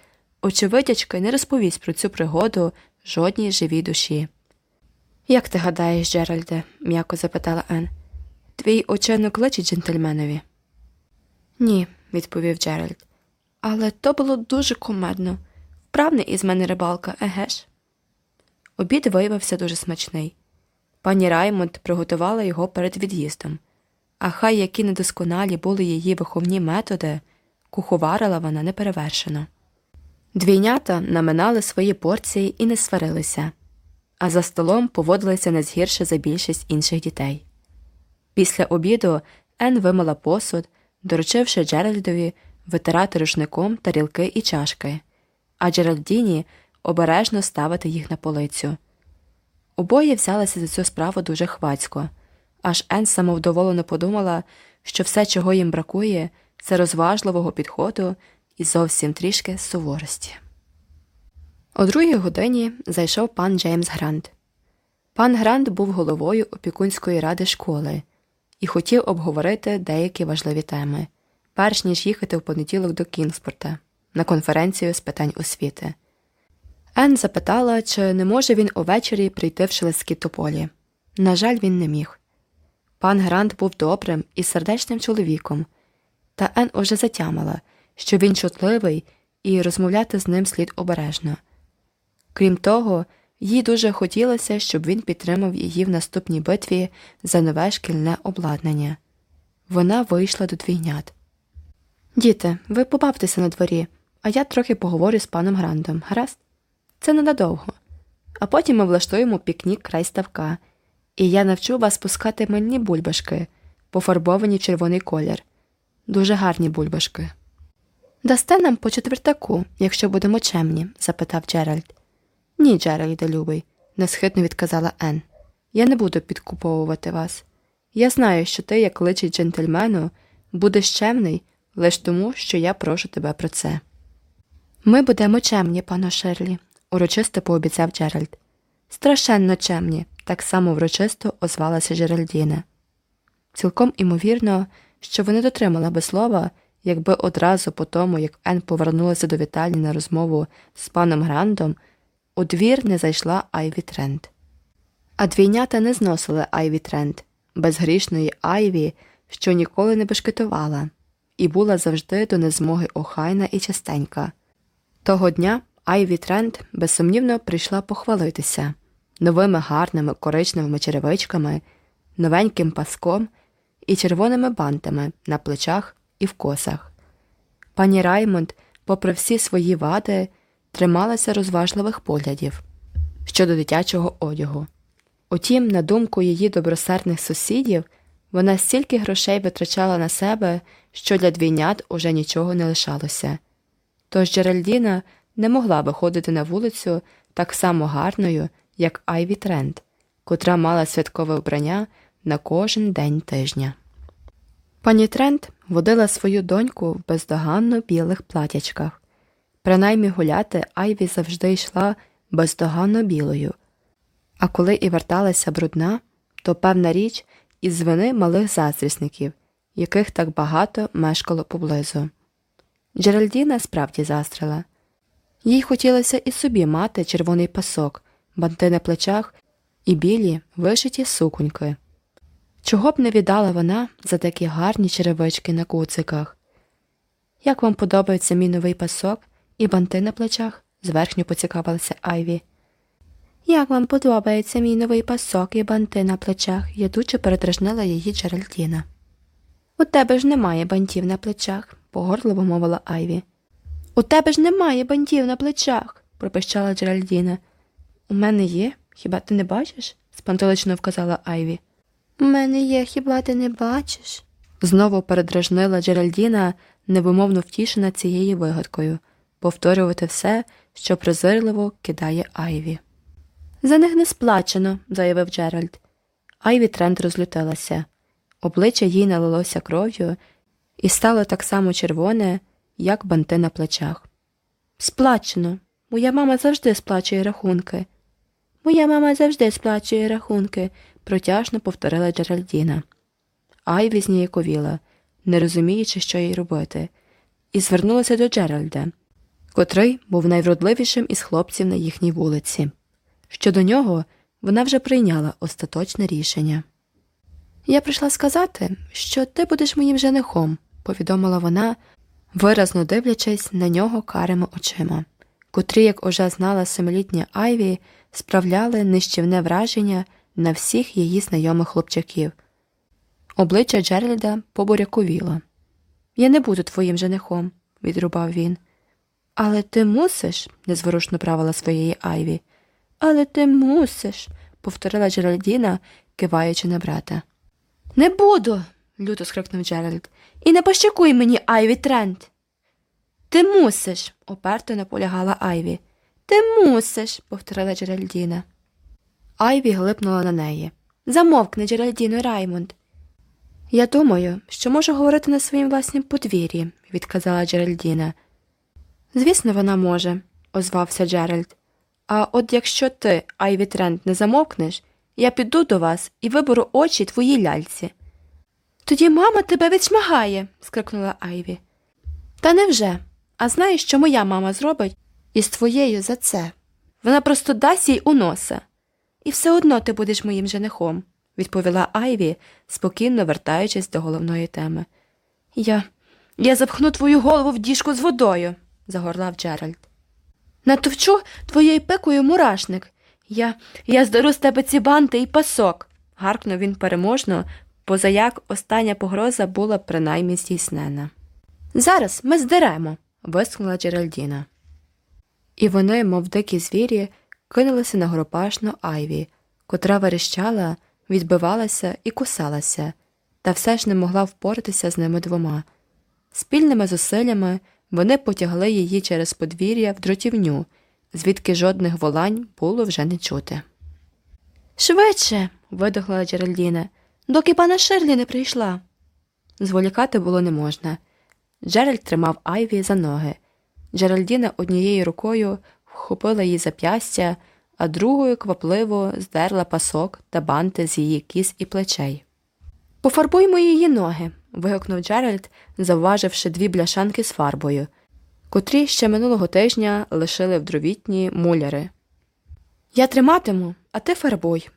очевидячки не розповість про цю пригоду жодній живій душі. Як ти гадаєш, Джеральде? м'яко запитала Ен. Твій учинок личить джентльменові? Ні, відповів Джеральд. Але то було дуже кумедно. Вправний із мене рибалка, еге ж? Обід виявився дуже смачний. Пані Раймонд приготувала його перед від'їздом, а хай які недосконалі були її виховні методи, куховарила вона неперевершено. Двійнята наминали свої порції і не сварилися, а за столом поводилися не згірше за більшість інших дітей. Після обіду Ен вимила посуд, доручивши Джеральдові витирати рушником тарілки і чашки, а Джеральдіні обережно ставити їх на полицю. Обоє взялися за цю справу дуже хвацько, аж Ен самовдоволено подумала, що все, чого їм бракує, це розважливого підходу і зовсім трішки суворості. О другій годині зайшов пан Джеймс Грант. Пан Грант був головою опікунської ради школи і хотів обговорити деякі важливі теми, перш ніж їхати в понеділок до Кінгспорта на конференцію з питань освіти. Ен запитала, чи не може він увечері прийти в Шелеські тополі. На жаль, він не міг. Пан Грант був добрим і сердечним чоловіком, та Ен уже затямила, що він чутливий і розмовляти з ним слід обережно. Крім того, їй дуже хотілося, щоб він підтримав її в наступній битві за нове шкільне обладнання. Вона вийшла до двійнят. Діти, ви побавтеся на дворі, а я трохи поговорю з паном Грандом, гаразд? Це ненадовго. А потім ми влаштуємо пікнік край ставка, і я навчу вас пускати мильні бульбашки, пофарбовані в червоний колір. Дуже гарні бульбашки. Дасте нам по четвертаку, якщо будемо чемні? запитав Джеральд. Ні, Джеральде, любий, несхитно відказала Ен. Я не буду підкуповувати вас. Я знаю, що ти, як личить джентльмену, будеш чемний лише тому, що я прошу тебе про це. Ми будемо чемні, пано Шерлі, урочисто пообіцяв Джеральд. Страшенно чемні, так само врочисто озвалася Джеральдіна. Цілком імовірно, що вони дотримала би слова, якби одразу по тому, як Ен повернулася до вітальні на розмову з паном Грандом, у двір не зайшла Айві Трент. А двійнята не зносили Айві Трент, безгрішної Айві, що ніколи не бешкетувала, і була завжди до незмоги охайна і чистенька. Того дня Айві Трент безсумнівно прийшла похвалитися новими гарними коричневими черевичками, новеньким паском і червоними бантами на плечах і в косах. Пані Раймонд, попри всі свої вади, трималася розважливих поглядів щодо дитячого одягу. Утім, на думку її добросердних сусідів, вона стільки грошей витрачала на себе, що для двійнят уже нічого не лишалося. Тож Джеральдіна не могла виходити на вулицю так само гарною, як Айві Трент, котра мала святкове вбрання на кожен день тижня. Пані Трент водила свою доньку в бездоганно білих платячках. Принаймні гуляти Айві завжди йшла бездоганно білою, а коли і верталася брудна, то певна річ із вини малих заздрісників, яких так багато мешкало поблизу. Джеральдіна справді застрила. Їй хотілося і собі мати червоний пасок, банти на плечах і білі вишиті суконьки. Чого б не віддала вона за такі гарні черевички на куциках? Як вам подобається мій новий пасок і банти на плечах? зверхньо поцікавилася Айві. Як вам подобається мій новий пасок і банти на плечах? ядуче передражнила її Джеральдіна. У тебе ж немає бантів на плечах, погорливо мовила Айві. У тебе ж немає бантів на плечах, пропищала Джеральдіна. У мене є, хіба ти не бачиш? спантеличено вказала Айві. У мене є, хіба ти не бачиш? Знову передражнила Джеральдіна, невимовно втішена цією вигадкою, повторювати все, що презирливо кидає Айві. За них не сплачено, заявив Джеральд. Айві Трент розлютилася. Обличчя їй налилося кров'ю і стало так само червоне, як банти на плечах. Сплачено. Моя мама завжди сплачує рахунки. Моя мама завжди сплачує рахунки, протяжно повторила Джеральдіна. Айві зніяковіла, не розуміючи, що їй робити, і звернулася до Джеральда, котрий був найвродливішим із хлопців на їхній вулиці. Щодо нього вона вже прийняла остаточне рішення. Я прийшла сказати, що ти будеш моїм женихом, повідомила вона, виразно дивлячись на нього карими очима, котрі, як уже знала семилітня Айві, справляли нищівне враження на всіх її знайомих хлопчаків. Обличчя Джеральда побуряковіло. Я не буду твоїм женихом, відрубав він. Але ти мусиш, незворушно правила своєї Айві. Але ти мусиш, повторила Джеральдіна, киваючи на брата. Не буду, люто скрикнув Джеральд. І не тицькай мені, Айві Трент. Ти мусиш, уперто наполягала Айві. Ти мусиш, повторила Джеральдіна. Айві глипнула на неї. Замовкни, Джеральдіно Раймонд. Я думаю, що можу говорити на своїм власнім подвір'ї, відказала Джеральдіна. Звісно, вона може, озвався Джеральд. А от якщо ти, Айві Трент, не замовкнеш, я піду до вас і виберу очі твоїй ляльці. Тоді мама тебе відшмагає, скрикнула Айві. Та невже? А знаєш, що моя мама зробить із твоєю за це? Вона просто дасть їй у носа. І все одно ти будеш моїм женихом, відповіла Айві, спокійно вертаючись до головної теми. Я я запхну твою голову в діжку з водою, загорлав Джеральд. Натовчу твоєю пекою мурашник. Я я здару з тебе ці банти і пасок. гаркнув він переможно, позаяк остання погроза була принаймні здійснена. Зараз ми здеремо, вискнула Джеральдіна. І вони, мов дикі звірі, кинулися на горопашну Айві, котра верещала, відбивалася і кусалася, та все ж не могла впоратися з ними двома. Спільними зусиллями вони потягли її через подвір'я в дротівню, звідки жодних волань було вже не чути. Швидше. видохла Джеральдіна, доки пана Шерлі не прийшла. Зволікати було не можна. Джеральд тримав Айві за ноги. Джеральдіна однією рукою вхопила її зап'ястя, а другою квапливо здерла пасок та банти з її кіз і плечей. Пофарбуймо її ноги. Вигукнув Джеральд, завваживши дві бляшанки з фарбою, котрі ще минулого тижня лишили в дровітні муляри. Я триматиму, а ти фарбуй.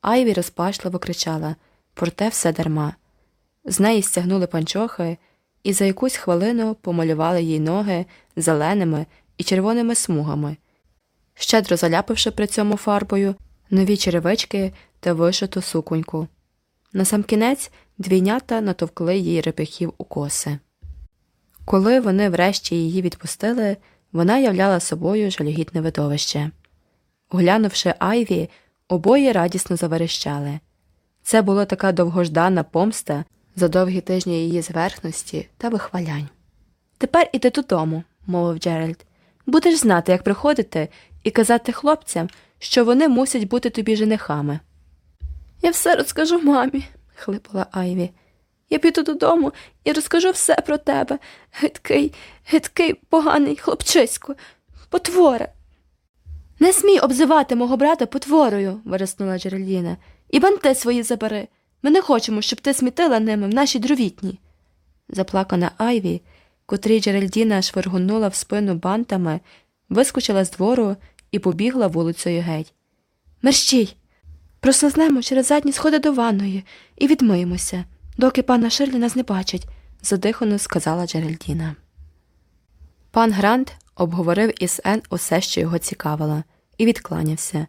Айві розпачливо кричала, проте все дарма. З неї стягнули панчохи і за якусь хвилину помалювали їй ноги зеленими і червоними смугами, щедро заляпивши при цьому фарбою нові черевички та вишиту суконьку. Насамкінець двійнята натовкли їй репихів у коси. Коли вони врешті її відпустили, вона являла собою жалюгідне видовище. Оглянувши Айві, обоє радісно заверещали. Це була така довгождана помста за довгі тижні її зверхності та вихвалянь. Тепер іди додому, мовив Джеральд. Будеш знати, як приходити, і казати хлопцям, що вони мусять бути тобі женихами. Я все розкажу мамі, хлипала Айві. Я піду додому і розкажу все про тебе. Гидкий, гидкий, поганий хлопчисько, потвора. Не смій обзивати мого брата потворою, вириснула Джеральдіна, і банти свої забери. Ми не хочемо, щоб ти смітила ними в нашій дровітні. Заплакана Айві, котрій Джеральдіна швиргонула в спину бантами, вискочила з двору і побігла вулицею геть. Мерщій. Прослизнемо через задні сходи до ванної і відмиємося, доки пана Ширлі нас не бачить, задихано сказала Джеральдіна. Пан Грант обговорив із Ен усе, що його цікавило, і відкланявся.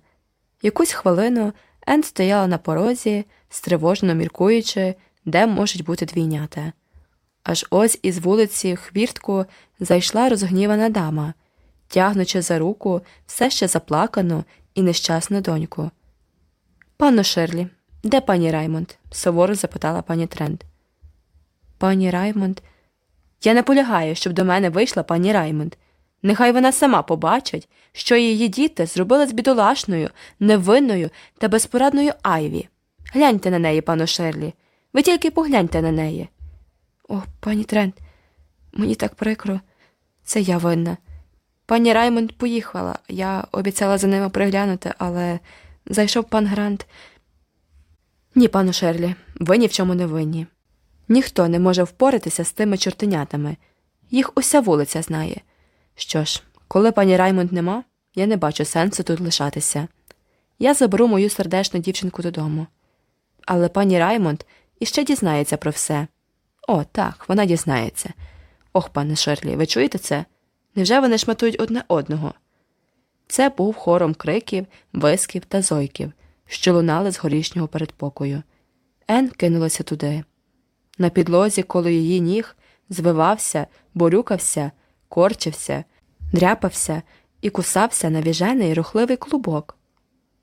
Якусь хвилину Ен стояла на порозі, стривожно міркуючи, де можуть бути двійнята. Аж ось із вулиці хвіртку зайшла розгнівана дама, тягнучи за руку все ще заплакану і нещасну доньку. Панно Шерлі, де пані Раймонд? суворо запитала пані Трент. Пані Раймонд. Я наполягаю, щоб до мене вийшла пані Раймонд. Нехай вона сама побачить, що її діти зробили з бідолашною, невинною та безпорадною Айві. Гляньте на неї, панно Шерлі, ви тільки погляньте на неї. О, пані Трент, мені так прикро, це я винна. Пані Раймонд поїхала, я обіцяла за ними приглянути, але зайшов пан Грант. Ні, панно Шерлі, ви ні в чому не винні. Ніхто не може впоратися з тими чортенятами. Їх уся вулиця знає. Що ж, коли пані Раймонд нема, я не бачу сенсу тут лишатися. Я заберу мою сердечну дівчинку додому. Але пані Раймонд іще дізнається про все. О, так, вона дізнається. Ох, пане Шерлі, ви чуєте це? Невже вони шматують одне одного? Це був хором криків, висків та зойків, що лунали з горішнього передпокою. Ен кинулася туди. На підлозі коло її ніг звивався, борюкався, корчився, дряпався і кусався навіжений рухливий клубок.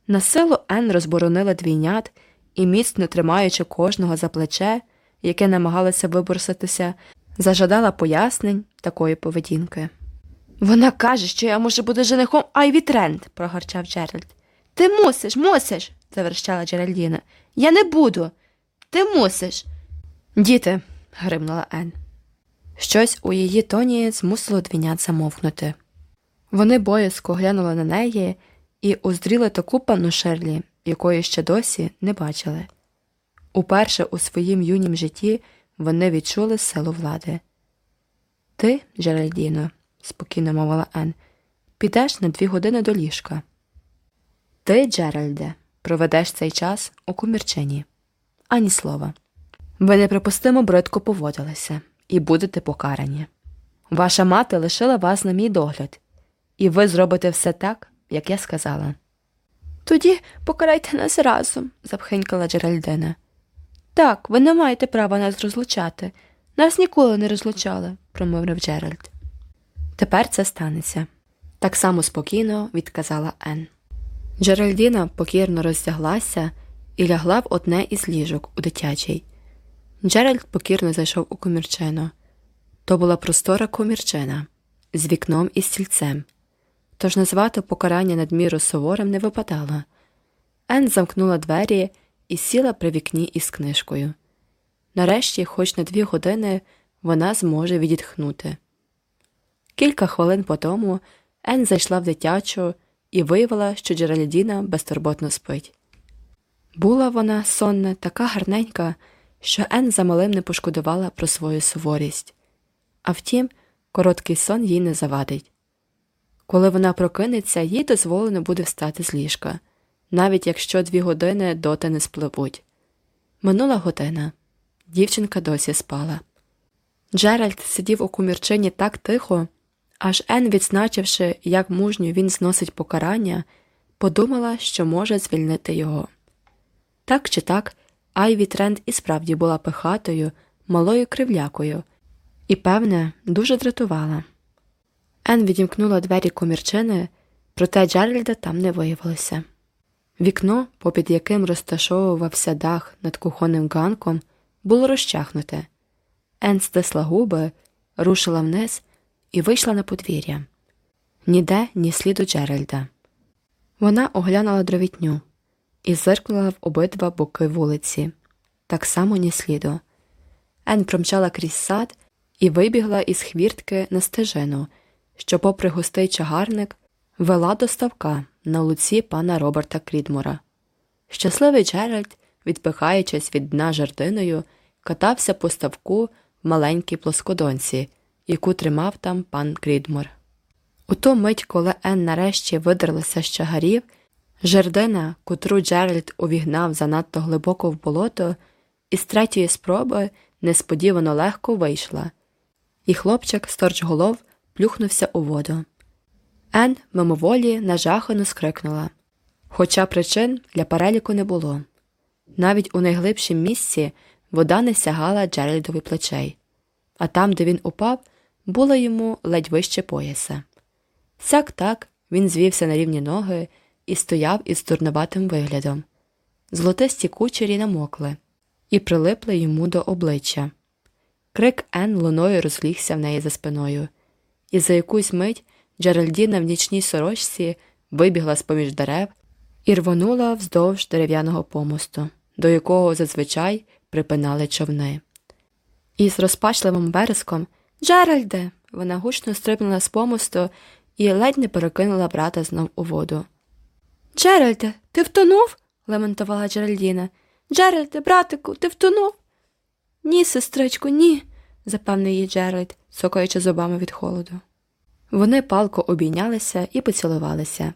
На силу Ен розборонила двійнят і, міцно тримаючи кожного за плече, яке намагалося виборситися, зажадала пояснень такої поведінки. Вона каже, що я можу бути женихом Айві Тренд, прогарчав Джеральд. Ти мусиш, мусиш, заверщала Джеральдіна. Я не буду. Ти мусиш. Діти, гримнула Ен. Щось у її тоні змусило двінят замовкнути. Вони боязко глянули на неї і уздріли таку панну Шерлі, якої ще досі не бачили. Уперше у своїм юнім житті вони відчули силу влади. Ти, Джеральдіно, спокійно мовила Ен, підеш на дві години до ліжка. Ти, Джеральде, проведеш цей час у кумірчині. Ані слова. Ви неприпустимо бридко поводилися і будете покарані. Ваша мати лишила вас на мій догляд, і ви зробите все так, як я сказала. Тоді покарайте нас разом, запхенькала Джеральдина. Так, ви не маєте права нас розлучати. Нас ніколи не розлучали, промовив Джеральд. Тепер це станеться. Так само спокійно відказала Ен. Джеральдіна покірно роздяглася і лягла в одне із ліжок у дитячій. Джеральд покірно зайшов у комірчину. То була простора комірчина з вікном і стільцем, тож назвати покарання надміру суворим не випадало. Ен замкнула двері і сіла при вікні із книжкою. Нарешті, хоч на дві години, вона зможе відітхнути. Кілька хвилин по тому Ен зайшла в дитячу і виявила, що Джеральдіна безтурботно спить. Була вона сонна, така гарненька, що Ен замалим не пошкодувала про свою суворість. А втім, короткий сон їй не завадить. Коли вона прокинеться, їй дозволено буде встати з ліжка, навіть якщо дві години доти не спливуть. Минула година. Дівчинка досі спала. Джеральд сидів у кумірчині так тихо, аж Ен, відзначивши, як мужньо він зносить покарання, подумала, що може звільнити його. Так чи так, Айві Тренд і справді була пихатою, малою кривлякою, і, певне, дуже дратувала. Ен відімкнула двері комірчини, проте Джеральда там не виявилося. Вікно, попід яким розташовувався дах над кухонним ганком, було розчахнуте. Ен стисла губи, рушила вниз і вийшла на подвір'я. Ніде ні сліду Джеральда. Вона оглянула дровітню і зиркнула в обидва боки вулиці, так само ні сліду. Ен промчала крізь сад і вибігла із хвіртки на стежину, що, попри густий чагарник, вела до ставка на луці пана Роберта Крідмора. Щасливий Джеральд, відпихаючись від дна жердиною, катався по ставку в маленькій плоскодонці, яку тримав там пан Крідмор. У ту мить, коли Ен нарешті видерлася з чагарів, жердина, котру Джеральд увігнав занадто глибоко в болото, із третьої спроби несподівано легко вийшла, і хлопчик, сторчголов, плюхнувся у воду. Ен мимоволі нажахано скрикнула, хоча причин для переліку не було. Навіть у найглибшім місці вода не сягала Джеральдові плечей, а там, де він упав, було йому ледь вище пояса. Сяк так він звівся на рівні ноги і стояв із дурнуватим виглядом. Золотисті кучері намокли і прилипли йому до обличчя. Крик Ен луною розлігся в неї за спиною, і за якусь мить Джеральдіна в нічній сорочці вибігла з поміж дерев і рвонула вздовж дерев'яного помосту, до якого зазвичай припинали човни. І з розпачливим вереском Джеральде. Вона гучно стрибнула з помосту і ледь не перекинула брата знов у воду. Джеральде, ти втонув? лементувала Джеральдіна. Джеральде, братику, ти втонув? Ні, сестричку, ні, запевнив її Джеральд, цокаючи зубами від холоду. Вони палко обійнялися і поцілувалися.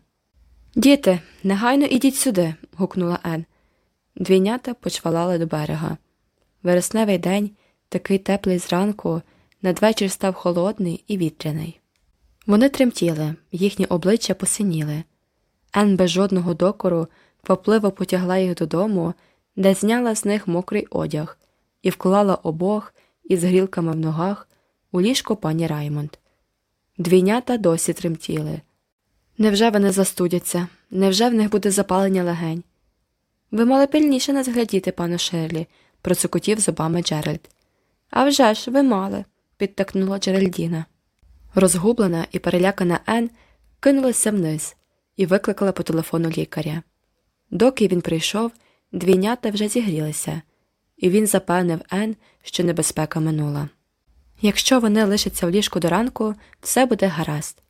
Діти, негайно ідіть сюди. гукнула Ен. Двійнята почвалали до берега. Вересневий день, такий теплий зранку, надвечір став холодний і вітряний. Вони тремтіли, їхні обличчя посиніли. Ен без жодного докору квапливо потягла їх додому, де зняла з них мокрий одяг і вклала обох із грілками в ногах у ліжко пані Раймонд. Двійнята досі тремтіли. Невже вони застудяться? Невже в них буде запалення легень? Ви мали пильніше нас глядіти, пане Шерлі, процокотів зубами Джеральд. «А вже ж, ви мали, підтакнула Джеральдіна. Розгублена і перелякана Ен кинулася вниз і викликала по телефону лікаря. Доки він прийшов, двійнята вже зігрілися, і він запевнив Ен, що небезпека минула. Якщо вони лишаться в ліжку до ранку, все буде гаразд.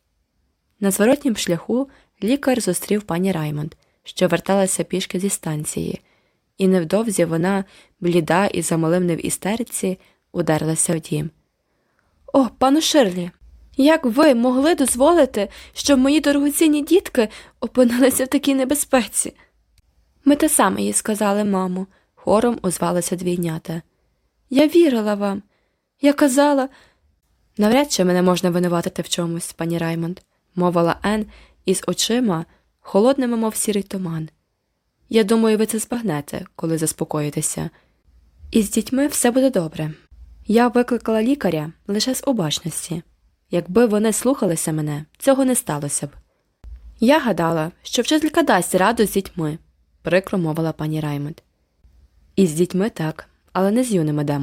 На зворотнім шляху лікар зустрів пані Раймонд, що верталася пішки зі станції, і невдовзі вона, бліда і замолим в істериці, удерлася в дім. О, пану Ширлі, як ви могли дозволити, щоб мої дорогоцінні дітки опинилися в такій небезпеці? Ми те саме їй сказали, мамо, хором озвалися двійнята. Я вірила вам. Я казала. Навряд чи мене можна винуватити в чомусь, пані Раймонд, мовила Ен із очима, холодними, мов сірий туман. Я думаю, ви це збагнете, коли заспокоїтеся. І з дітьми все буде добре. Я викликала лікаря лише з обачності. Якби вони слухалися мене, цього не сталося б. Я гадала, що вчителька дасть раду з дітьми, прикро мовила пані Раймонд. І з дітьми так, але не з юними демонами.